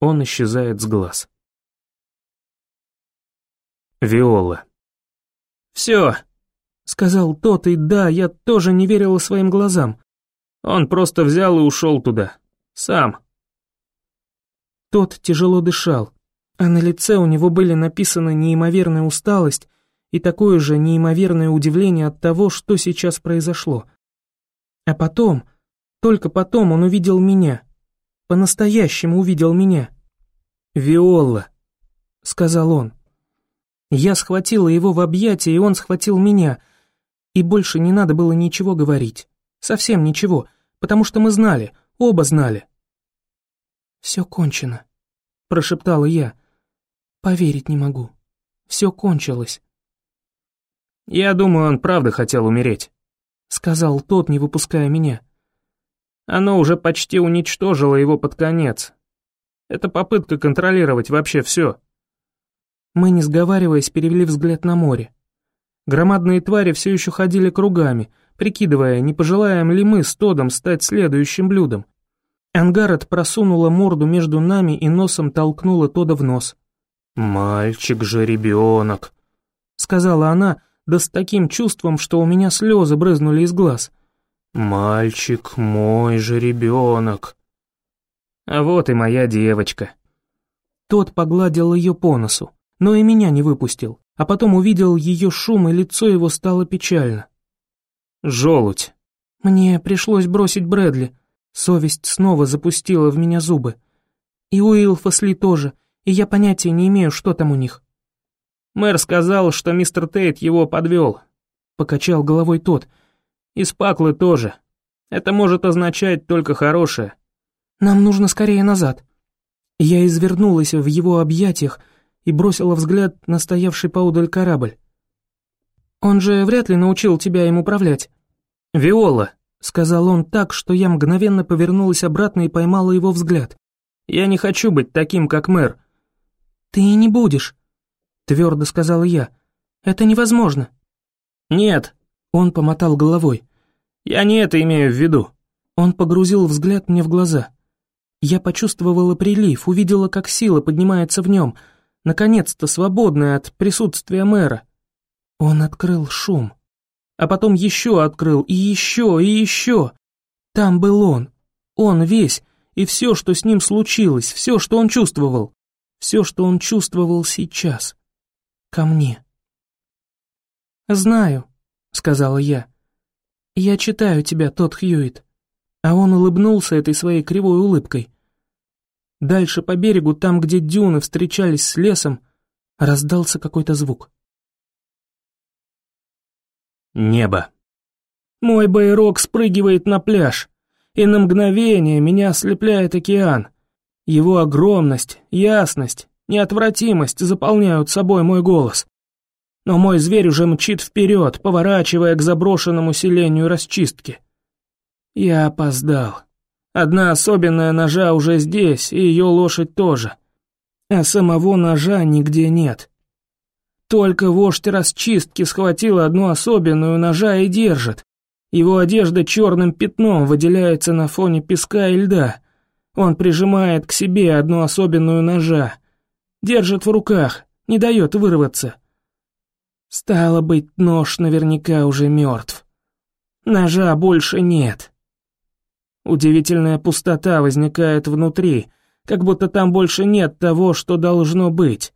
он исчезает с глаз. Виола. «Все», — сказал тот, и да, я тоже не верила своим глазам. Он просто взял и ушел туда. Сам. Тот тяжело дышал, а на лице у него были написаны неимоверная усталость и такое же неимоверное удивление от того, что сейчас произошло. А потом, только потом он увидел меня. По-настоящему увидел меня. «Виола», — сказал он. Я схватила его в объятия, и он схватил меня. И больше не надо было ничего говорить. Совсем ничего, потому что мы знали, оба знали. «Все кончено», — прошептала я. «Поверить не могу. Все кончилось». «Я думаю, он правда хотел умереть», — сказал тот, не выпуская меня. «Оно уже почти уничтожило его под конец. Это попытка контролировать вообще все». Мы, не сговариваясь, перевели взгляд на море. Громадные твари все еще ходили кругами, прикидывая, не пожелаем ли мы с Тодом стать следующим блюдом. Ангарет просунула морду между нами и носом толкнула Тода в нос. «Мальчик же ребенок», — сказала она, да с таким чувством, что у меня слезы брызнули из глаз. «Мальчик мой же ребенок». А вот и моя девочка. Тот погладил ее по носу но и меня не выпустил, а потом увидел ее шум, и лицо его стало печально. «Желудь!» Мне пришлось бросить Брэдли. Совесть снова запустила в меня зубы. И у Илфасли тоже, и я понятия не имею, что там у них. Мэр сказал, что мистер Тейт его подвел. Покачал головой тот. И Спаклы тоже. Это может означать только хорошее. Нам нужно скорее назад. Я извернулась в его объятиях, и бросила взгляд на стоявший поудаль корабль. «Он же вряд ли научил тебя им управлять». «Виола», — сказал он так, что я мгновенно повернулась обратно и поймала его взгляд. «Я не хочу быть таким, как мэр». «Ты и не будешь», — твердо сказала я. «Это невозможно». «Нет», — он помотал головой. «Я не это имею в виду». Он погрузил взгляд мне в глаза. Я почувствовала прилив, увидела, как сила поднимается в нем — наконец-то свободная от присутствия мэра. Он открыл шум, а потом еще открыл, и еще, и еще. Там был он, он весь, и все, что с ним случилось, все, что он чувствовал, все, что он чувствовал сейчас, ко мне. «Знаю», — сказала я. «Я читаю тебя, тот Хьюит. А он улыбнулся этой своей кривой улыбкой. Дальше по берегу, там, где дюны встречались с лесом, раздался какой-то звук. Небо. Мой байрок спрыгивает на пляж, и на мгновение меня ослепляет океан. Его огромность, ясность, неотвратимость заполняют собой мой голос. Но мой зверь уже мчит вперед, поворачивая к заброшенному селению расчистки. Я опоздал. Одна особенная ножа уже здесь, и ее лошадь тоже. А самого ножа нигде нет. Только вождь расчистки схватил одну особенную ножа и держит. Его одежда черным пятном выделяется на фоне песка и льда. Он прижимает к себе одну особенную ножа. Держит в руках, не дает вырваться. Стало быть, нож наверняка уже мертв. Ножа больше нет. Удивительная пустота возникает внутри, как будто там больше нет того, что должно быть.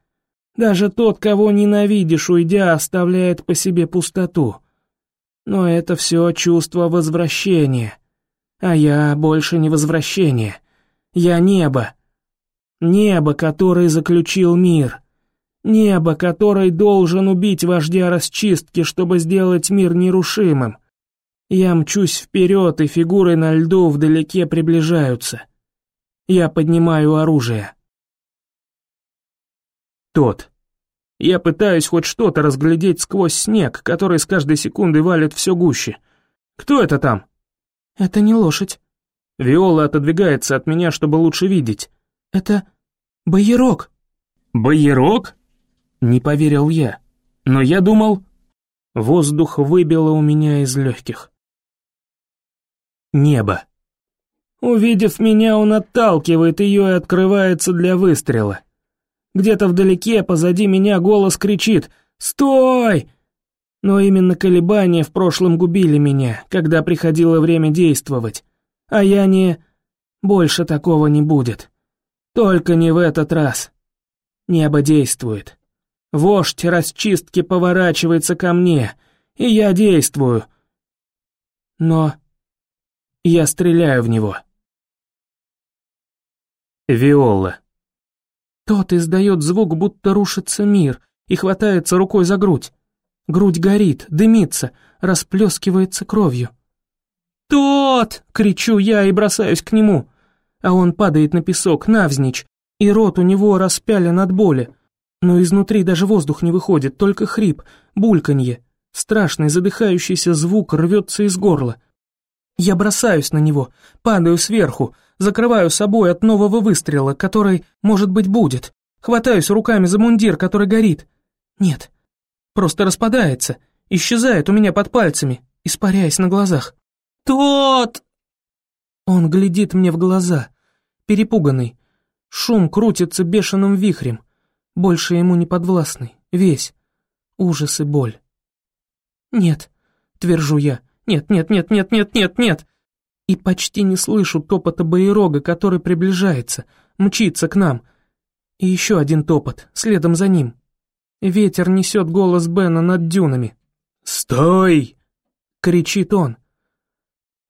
Даже тот, кого ненавидишь, уйдя, оставляет по себе пустоту. Но это все чувство возвращения. А я больше не возвращение. Я небо. Небо, который заключил мир. Небо, который должен убить вождя расчистки, чтобы сделать мир нерушимым. Я мчусь вперед, и фигуры на льду вдалеке приближаются. Я поднимаю оружие. Тот. Я пытаюсь хоть что-то разглядеть сквозь снег, который с каждой секундой валит все гуще. Кто это там? Это не лошадь. Виола отодвигается от меня, чтобы лучше видеть. Это боерок. Боерок? Не поверил я. Но я думал... Воздух выбило у меня из легких небо. Увидев меня, он отталкивает ее и открывается для выстрела. Где-то вдалеке, позади меня, голос кричит «Стой!» Но именно колебания в прошлом губили меня, когда приходило время действовать. А я не... Больше такого не будет. Только не в этот раз. Небо действует. Вождь расчистки поворачивается ко мне, и я действую. Но я стреляю в него. Виола. Тот издает звук, будто рушится мир, и хватается рукой за грудь. Грудь горит, дымится, расплескивается кровью. «Тот!» — кричу я и бросаюсь к нему. А он падает на песок, навзничь, и рот у него распялен от боли. Но изнутри даже воздух не выходит, только хрип, бульканье. Страшный задыхающийся звук рвется из горла. Я бросаюсь на него, падаю сверху, закрываю собой от нового выстрела, который, может быть, будет. Хватаюсь руками за мундир, который горит. Нет, просто распадается, исчезает у меня под пальцами, испаряясь на глазах. «Тот!» Он глядит мне в глаза, перепуганный. Шум крутится бешеным вихрем, больше ему не подвластный, весь. Ужас и боль. «Нет», — твержу я, — нет, нет, нет, нет, нет, нет, нет. И почти не слышу топота боерога, который приближается, мчится к нам. И еще один топот, следом за ним. Ветер несет голос Бена над дюнами. «Стой!» — кричит он.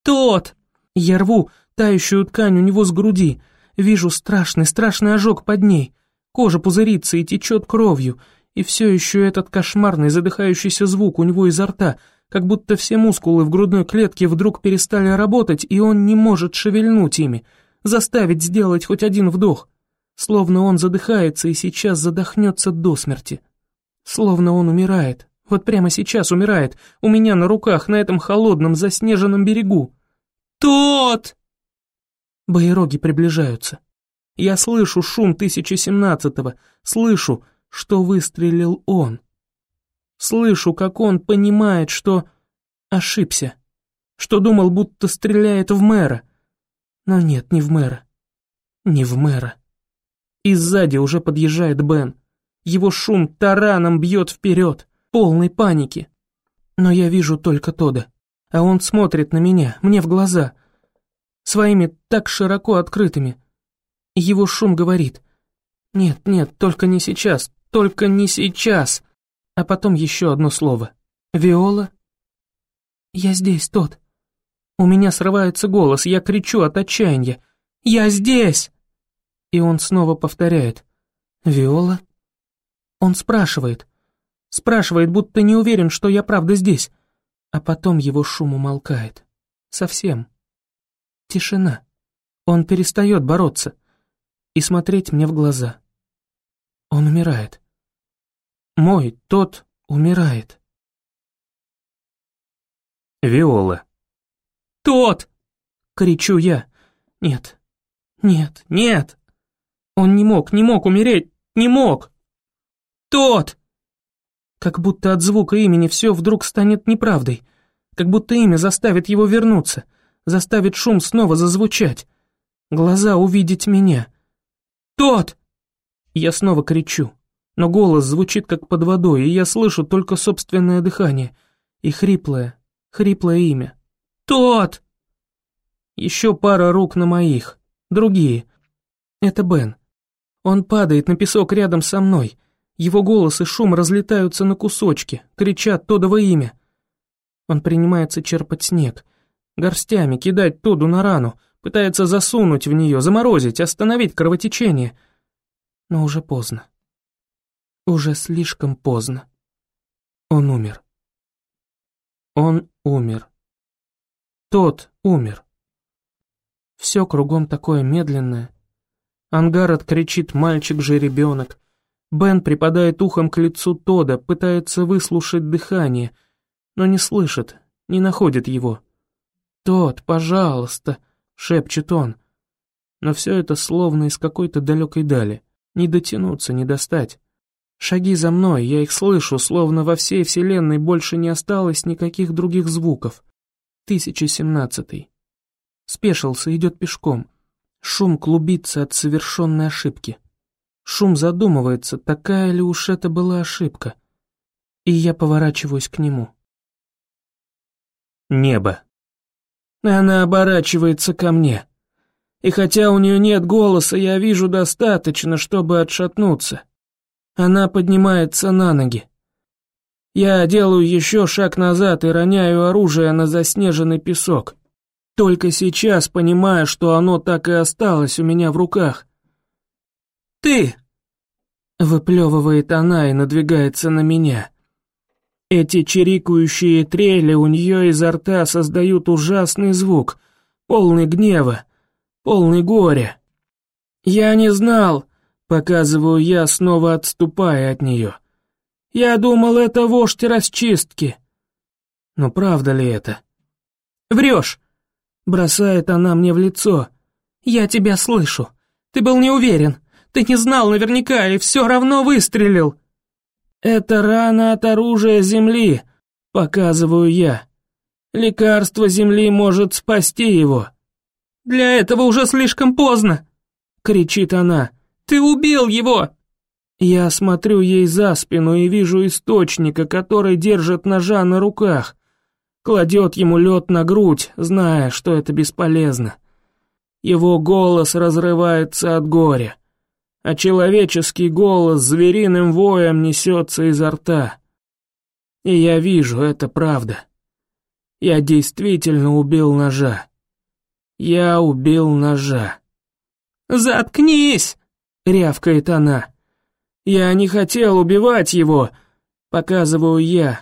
«Тот!» Я рву тающую ткань у него с груди. Вижу страшный, страшный ожог под ней. Кожа пузырится и течет кровью. И все еще этот кошмарный задыхающийся звук у него изо рта — как будто все мускулы в грудной клетке вдруг перестали работать, и он не может шевельнуть ими, заставить сделать хоть один вдох. Словно он задыхается и сейчас задохнется до смерти. Словно он умирает, вот прямо сейчас умирает, у меня на руках, на этом холодном заснеженном берегу. «Тот!» Боероги приближаются. Я слышу шум 1017-го, слышу, что выстрелил он. Слышу, как он понимает, что ошибся, что думал, будто стреляет в мэра. Но нет, не в мэра. Не в мэра. И сзади уже подъезжает Бен. Его шум тараном бьет вперед, полной паники. Но я вижу только Тода, а он смотрит на меня, мне в глаза, своими так широко открытыми. Его шум говорит, «Нет, нет, только не сейчас, только не сейчас!» А потом еще одно слово. «Виола?» «Я здесь, тот». У меня срывается голос, я кричу от отчаяния. «Я здесь!» И он снова повторяет. «Виола?» Он спрашивает. Спрашивает, будто не уверен, что я правда здесь. А потом его шум умолкает. Совсем. Тишина. Он перестает бороться и смотреть мне в глаза. Он умирает. Мой, тот, умирает. Виола. «Тот!» — кричу я. «Нет, нет, нет!» Он не мог, не мог умереть, не мог! «Тот!» Как будто от звука имени все вдруг станет неправдой. Как будто имя заставит его вернуться, заставит шум снова зазвучать. Глаза увидеть меня. «Тот!» Я снова кричу, но голос звучит как под водой, и я слышу только собственное дыхание и хриплое, хриплое имя. «Тот!» Еще пара рук на моих, другие. Это Бен. Он падает на песок рядом со мной. Его голос и шум разлетаются на кусочки, кричат Тодово имя. Он принимается черпать снег, горстями кидать Тоду на рану, пытается засунуть в нее, заморозить, остановить кровотечение. Но уже поздно. Уже слишком поздно. Он умер. Он умер. Тот умер. Все кругом такое медленное. Ангарот кричит «мальчик-жеребенок». Бен припадает ухом к лицу Тода, пытается выслушать дыхание, но не слышит, не находит его. «Тод, пожалуйста», — шепчет он. Но все это словно из какой-то далекой дали. Не дотянуться, не достать. Шаги за мной, я их слышу, словно во всей вселенной больше не осталось никаких других звуков. 1017. Спешился, идет пешком. Шум клубится от совершенной ошибки. Шум задумывается, такая ли уж это была ошибка. И я поворачиваюсь к нему. Небо. Она оборачивается ко мне. И хотя у нее нет голоса, я вижу достаточно, чтобы отшатнуться. Она поднимается на ноги. Я делаю еще шаг назад и роняю оружие на заснеженный песок. Только сейчас понимаю, что оно так и осталось у меня в руках. «Ты!» — выплевывает она и надвигается на меня. Эти чирикающие трели у нее изо рта создают ужасный звук, полный гнева, полный горя. «Я не знал», — показываю я, снова отступая от нее. «Я думал, это вождь расчистки». Но правда ли это? «Врешь!» Бросает она мне в лицо. «Я тебя слышу. Ты был не уверен. Ты не знал наверняка и все равно выстрелил». «Это рана от оружия Земли», — показываю я. «Лекарство Земли может спасти его». «Для этого уже слишком поздно», — кричит она. «Ты убил его!» Я смотрю ей за спину и вижу источника, который держит ножа на руках кладет ему лед на грудь, зная, что это бесполезно. Его голос разрывается от горя, а человеческий голос звериным воем несется изо рта. И я вижу, это правда. Я действительно убил ножа. Я убил ножа. «Заткнись!» — рявкает она. «Я не хотел убивать его!» — показываю я,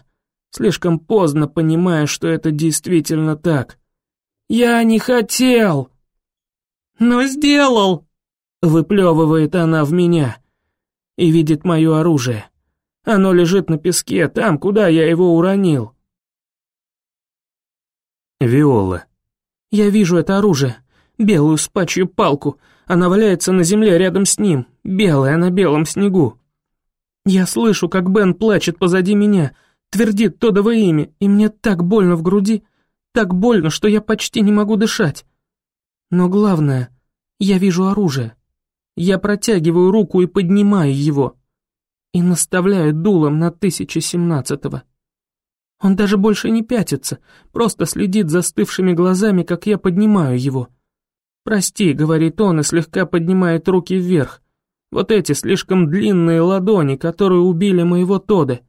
слишком поздно понимая, что это действительно так. «Я не хотел!» «Но сделал!» — выплевывает она в меня и видит мое оружие. Оно лежит на песке, там, куда я его уронил. Виола. Я вижу это оружие, белую спачью палку. Она валяется на земле рядом с ним, белая на белом снегу. Я слышу, как Бен плачет позади меня — твердит Тодово имя, и мне так больно в груди, так больно, что я почти не могу дышать. Но главное, я вижу оружие. Я протягиваю руку и поднимаю его. И наставляю дулом на 1017-го. Он даже больше не пятится, просто следит застывшими глазами, как я поднимаю его. «Прости», — говорит он и слегка поднимает руки вверх. «Вот эти слишком длинные ладони, которые убили моего Тода.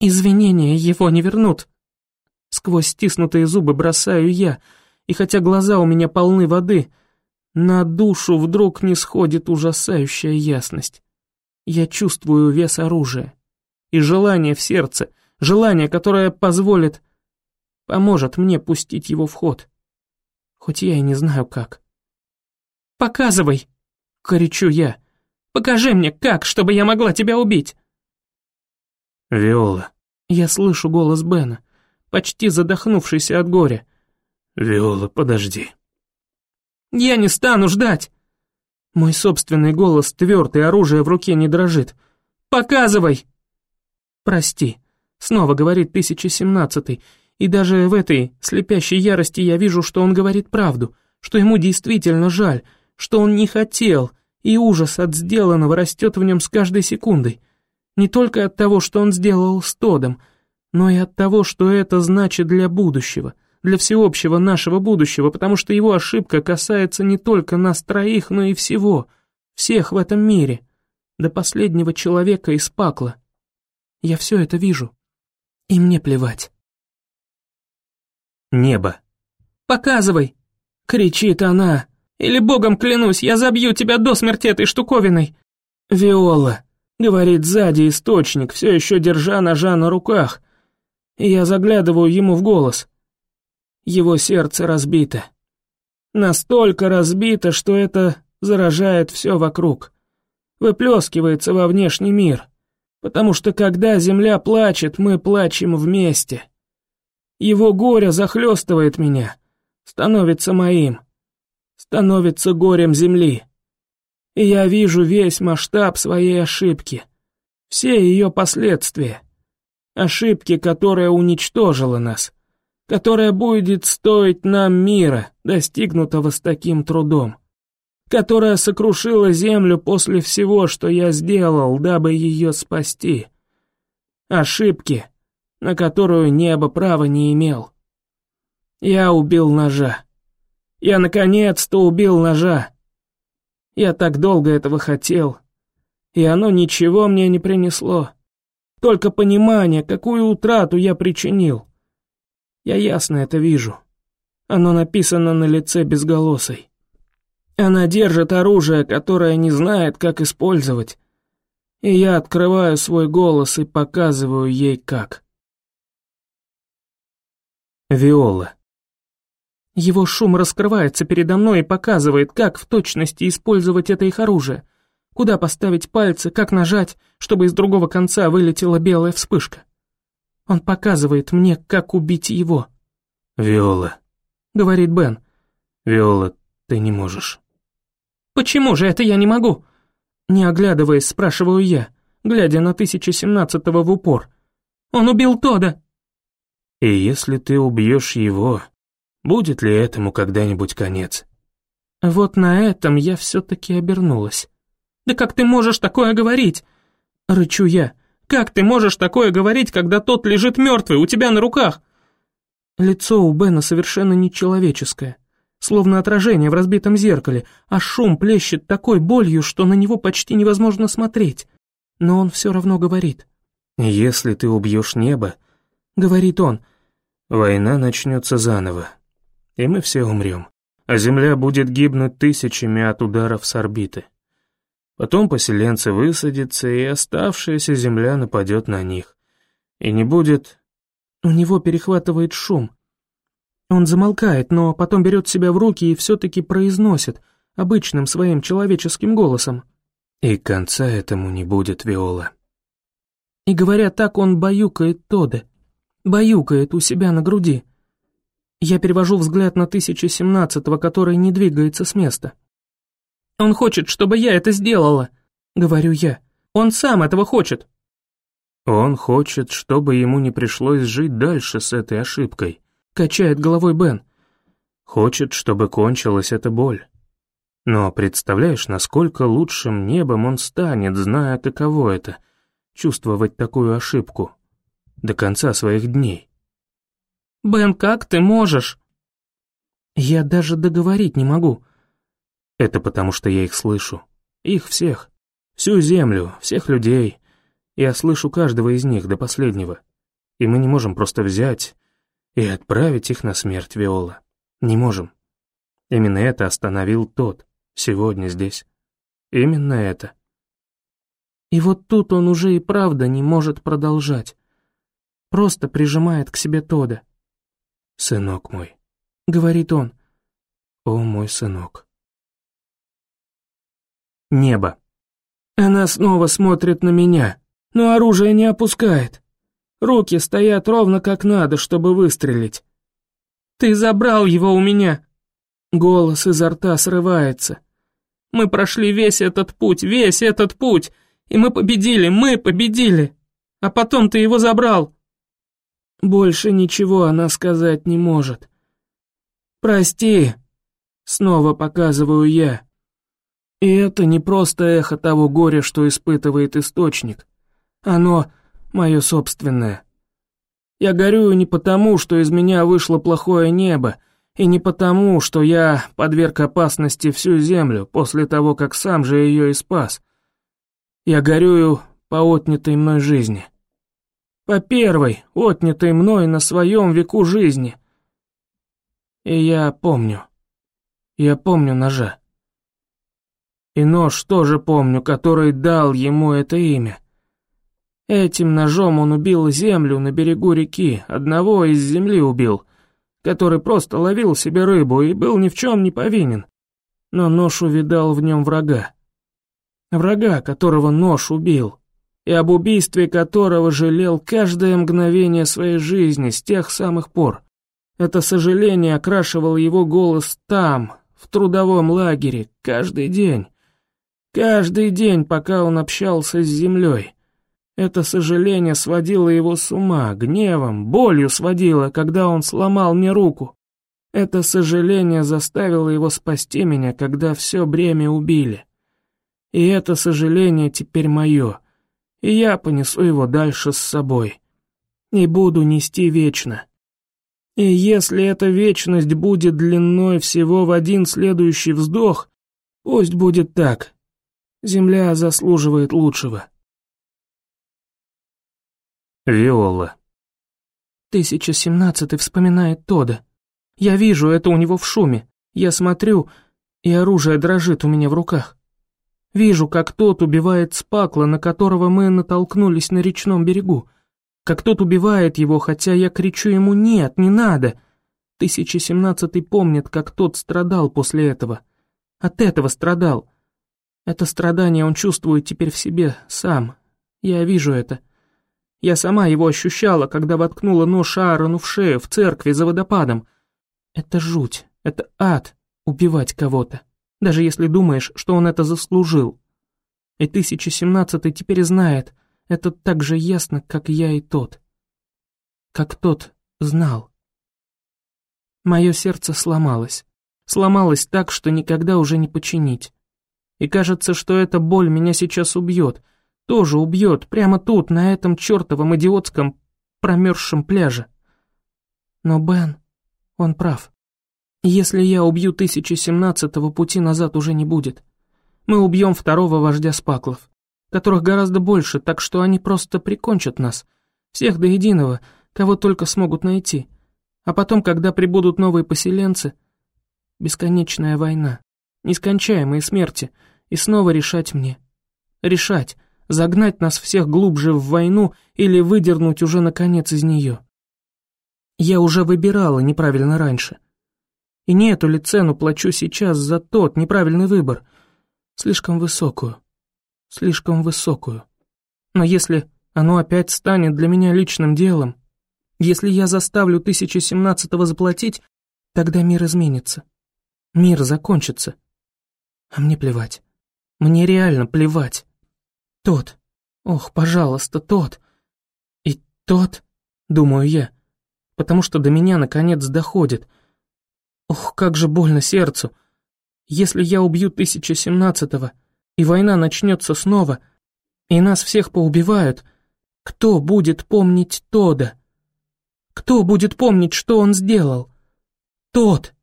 Извинения его не вернут. Сквозь стиснутые зубы бросаю я, и хотя глаза у меня полны воды, на душу вдруг не сходит ужасающая ясность. Я чувствую вес оружия и желание в сердце, желание, которое позволит, поможет мне пустить его в ход. Хоть я и не знаю как. «Показывай!» — кричу я. «Покажи мне, как, чтобы я могла тебя убить!» «Виола!» Я слышу голос Бена, почти задохнувшийся от горя. «Виола, подожди!» «Я не стану ждать!» Мой собственный голос твердый, оружие в руке не дрожит. «Показывай!» «Прости», — снова говорит 1017-й, и даже в этой слепящей ярости я вижу, что он говорит правду, что ему действительно жаль, что он не хотел, и ужас от сделанного растет в нем с каждой секундой. Не только от того, что он сделал с Тодом, но и от того, что это значит для будущего, для всеобщего нашего будущего, потому что его ошибка касается не только нас троих, но и всего, всех в этом мире, до последнего человека из пакла. Я все это вижу, и мне плевать. Небо. «Показывай!» — кричит она. «Или богом клянусь, я забью тебя до смерти этой штуковиной!» «Виола!» — говорит сзади источник, все еще держа ножа на руках. Я заглядываю ему в голос. Его сердце разбито. Настолько разбито, что это заражает все вокруг. Выплескивается во внешний мир. Потому что когда земля плачет, мы плачем вместе. Его горе захлестывает меня, становится моим, становится горем земли. И я вижу весь масштаб своей ошибки, все ее последствия. Ошибки, которая уничтожила нас, которая будет стоить нам мира, достигнутого с таким трудом, которая сокрушила землю после всего, что я сделал, дабы ее спасти. Ошибки, на которую небо права не имел. Я убил ножа. Я наконец-то убил ножа. Я так долго этого хотел, и оно ничего мне не принесло. Только понимание, какую утрату я причинил. Я ясно это вижу. Оно написано на лице безголосой. Она держит оружие, которое не знает, как использовать. И я открываю свой голос и показываю ей как. Виола. Его шум раскрывается передо мной и показывает, как в точности использовать это их оружие. Куда поставить пальцы, как нажать, чтобы из другого конца вылетела белая вспышка. Он показывает мне, как убить его. «Виола», — говорит Бен. «Виола, ты не можешь». «Почему же это я не могу?» Не оглядываясь, спрашиваю я, глядя на 1017-го в упор. «Он убил Тода!» И если ты убьешь его, будет ли этому когда-нибудь конец? Вот на этом я все-таки обернулась. «Да как ты можешь такое говорить?» Рычу я. «Как ты можешь такое говорить, когда тот лежит мертвый у тебя на руках?» Лицо у Бена совершенно нечеловеческое, словно отражение в разбитом зеркале, а шум плещет такой болью, что на него почти невозможно смотреть. Но он все равно говорит. «Если ты убьешь небо, — говорит он. «Война начнется заново, и мы все умрем, а Земля будет гибнуть тысячами от ударов с орбиты. Потом поселенцы высадятся, и оставшаяся Земля нападет на них. И не будет...» У него перехватывает шум. Он замолкает, но потом берет себя в руки и все-таки произносит, обычным своим человеческим голосом. «И конца этому не будет, Виола». И говоря так, он баюкает Тода баюкает у себя на груди. Я перевожу взгляд на 1017-го, который не двигается с места. «Он хочет, чтобы я это сделала», — говорю я. «Он сам этого хочет». «Он хочет, чтобы ему не пришлось жить дальше с этой ошибкой», — качает головой Бен. «Хочет, чтобы кончилась эта боль. Но представляешь, насколько лучшим небом он станет, зная, каково это — чувствовать такую ошибку, до конца своих дней. «Бен, как ты можешь?» «Я даже договорить не могу». «Это потому, что я их слышу. Их всех. Всю землю, всех людей. Я слышу каждого из них до последнего. И мы не можем просто взять и отправить их на смерть Виола. Не можем. Именно это остановил тот, сегодня здесь. Именно это. И вот тут он уже и правда не может продолжать. Просто прижимает к себе Тода. «Сынок мой», — говорит он. «О, мой сынок». Небо. Она снова смотрит на меня, но оружие не опускает. Руки стоят ровно как надо, чтобы выстрелить. «Ты забрал его у меня!» Голос изо рта срывается. «Мы прошли весь этот путь, весь этот путь, и мы победили, мы победили! А потом ты его забрал!» Больше ничего она сказать не может. «Прости!» Снова показываю я. И это не просто эхо того горя, что испытывает источник. Оно мое собственное. Я горюю не потому, что из меня вышло плохое небо, и не потому, что я подверг опасности всю землю после того, как сам же ее и спас. Я горюю по отнятой мной жизни. По первой, отнятой мной на своем веку жизни. И я помню. Я помню ножа. И нож тоже помню, который дал ему это имя. Этим ножом он убил землю на берегу реки, одного из земли убил, который просто ловил себе рыбу и был ни в чем не повинен. Но нож увидал в нем врага. Врага, которого нож убил, и об убийстве которого жалел каждое мгновение своей жизни с тех самых пор. Это сожаление окрашивало его голос там, в трудовом лагере, каждый день. Каждый день, пока он общался с землей. Это сожаление сводило его с ума, гневом, болью сводило, когда он сломал мне руку. Это сожаление заставило его спасти меня, когда все бремя убили. И это сожаление теперь мое, и я понесу его дальше с собой. И буду нести вечно. И если эта вечность будет длиной всего в один следующий вздох, пусть будет так. Земля заслуживает лучшего. Виола. 1017 вспоминает Тода. Я вижу это у него в шуме. Я смотрю, и оружие дрожит у меня в руках. Вижу, как тот убивает Спакла, на которого мы натолкнулись на речном берегу. Как тот убивает его, хотя я кричу ему «нет, не надо». 1017 помнит, как тот страдал после этого. От этого страдал. Это страдание он чувствует теперь в себе, сам. Я вижу это. Я сама его ощущала, когда воткнула нож Аарону в шею в церкви за водопадом. Это жуть, это ад, убивать кого-то, даже если думаешь, что он это заслужил. И 1017 теперь знает, это так же ясно, как я и тот. Как тот знал. Мое сердце сломалось. Сломалось так, что никогда уже не починить. И кажется, что эта боль меня сейчас убьет — тоже убьет, прямо тут, на этом чертовом идиотском промерзшем пляже. Но Бен, он прав. Если я убью 1017-го, пути назад уже не будет. Мы убьем второго вождя спаклов, которых гораздо больше, так что они просто прикончат нас, всех до единого, кого только смогут найти. А потом, когда прибудут новые поселенцы, бесконечная война, нескончаемые смерти, и снова решать мне. Решать, загнать нас всех глубже в войну или выдернуть уже наконец из нее. Я уже выбирала неправильно раньше. И не эту ли цену плачу сейчас за тот неправильный выбор? Слишком высокую. Слишком высокую. Но если оно опять станет для меня личным делом, если я заставлю 1017-го заплатить, тогда мир изменится. Мир закончится. А мне плевать. Мне реально плевать. Тот. Ох, пожалуйста, тот. И тот, думаю я, потому что до меня наконец доходит. Ох, как же больно сердцу. Если я убью 1017-го, и война начнется снова, и нас всех поубивают, кто будет помнить Тода? Кто будет помнить, что он сделал? Тот!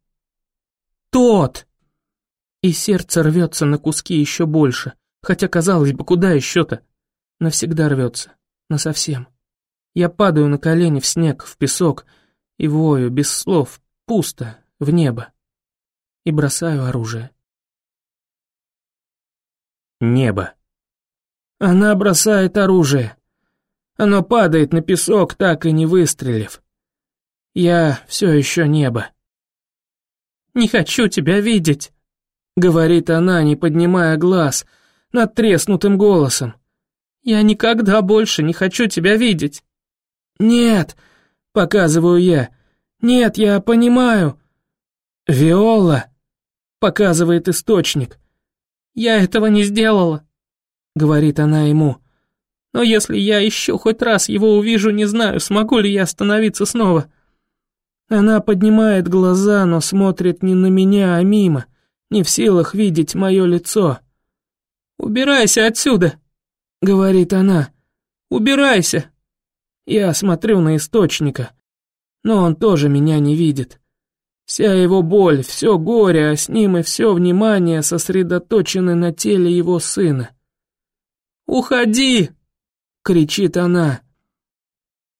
Тот! И сердце рвется на куски еще больше. Хотя, казалось бы, куда еще-то? Навсегда рвется. Насовсем. Я падаю на колени в снег, в песок, и вою без слов, пусто, в небо. И бросаю оружие. Небо. Она бросает оружие. Оно падает на песок, так и не выстрелив. Я все еще небо. «Не хочу тебя видеть», — говорит она, не поднимая глаз, над треснутым голосом. «Я никогда больше не хочу тебя видеть». «Нет», — показываю я, — «нет, я понимаю». «Виола», — показывает источник. «Я этого не сделала», — говорит она ему. «Но если я еще хоть раз его увижу, не знаю, смогу ли я остановиться снова». Она поднимает глаза, но смотрит не на меня, а мимо, не в силах видеть мое лицо. «Убирайся отсюда!» — говорит она. «Убирайся!» Я смотрю на источника, но он тоже меня не видит. Вся его боль, все горе, а с ним и все внимание сосредоточены на теле его сына. «Уходи!» — кричит она.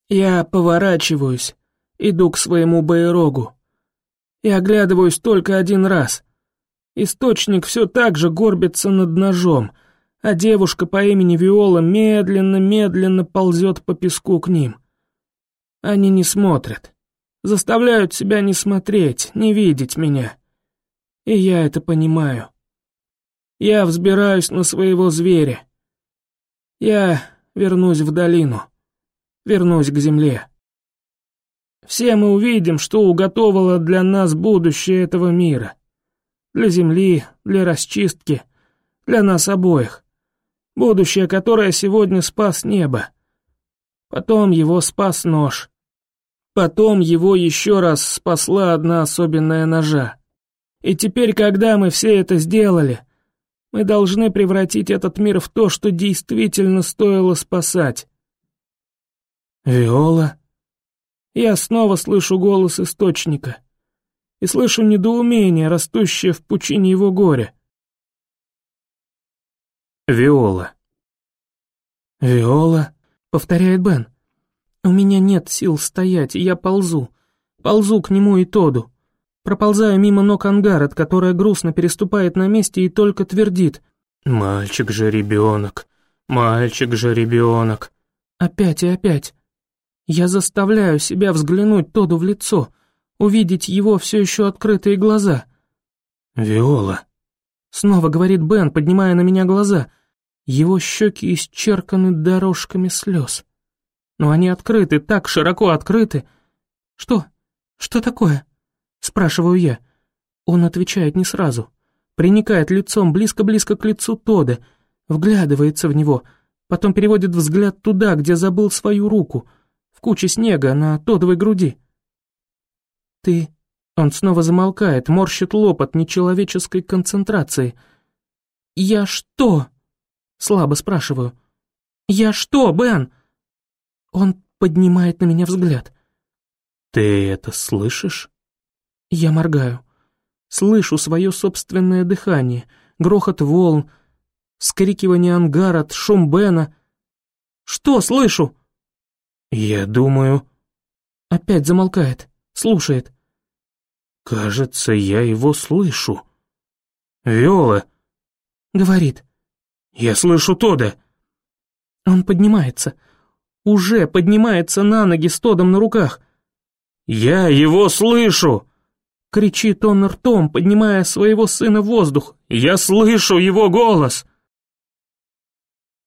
Я поворачиваюсь, иду к своему байрогу и оглядываюсь только один раз. Источник все так же горбится над ножом, а девушка по имени Виола медленно-медленно ползет по песку к ним. Они не смотрят, заставляют себя не смотреть, не видеть меня. И я это понимаю. Я взбираюсь на своего зверя. Я вернусь в долину, вернусь к земле. Все мы увидим, что уготовало для нас будущее этого мира. Для земли, для расчистки, для нас обоих. Будущее, которое сегодня спас небо. Потом его спас нож. Потом его еще раз спасла одна особенная ножа. И теперь, когда мы все это сделали, мы должны превратить этот мир в то, что действительно стоило спасать. Виола я снова слышу голос источника и слышу недоумение, растущее в пучине его горя. Виола. «Виола», — повторяет Бен. «У меня нет сил стоять, я ползу. Ползу к нему и Тоду. Проползаю мимо ног Ангарот, которая грустно переступает на месте и только твердит. «Мальчик же ребенок, мальчик же ребенок». Опять и опять. Я заставляю себя взглянуть Тоду в лицо, увидеть его все еще открытые глаза. «Виола», — снова говорит Бен, поднимая на меня глаза. Его щеки исчерканы дорожками слез. Но они открыты, так широко открыты. «Что? Что такое?» — спрашиваю я. Он отвечает не сразу. Приникает лицом близко-близко к лицу Тода, вглядывается в него, потом переводит взгляд туда, где забыл свою руку — куче снега на тодовой груди. «Ты...» Он снова замолкает, морщит лоб от нечеловеческой концентрации. «Я что?» Слабо спрашиваю. «Я что, Бен?» Он поднимает на меня взгляд. «Ты это слышишь?» Я моргаю. Слышу свое собственное дыхание, грохот волн, скрикивание ангара, шум Бена. «Что слышу?» «Я думаю...» Опять замолкает, слушает. «Кажется, я его слышу. Виола...» Говорит. «Я слышу Тода». Он поднимается. Уже поднимается на ноги с Тодом на руках. «Я его слышу!» Кричит он ртом, поднимая своего сына в воздух. «Я слышу его голос!»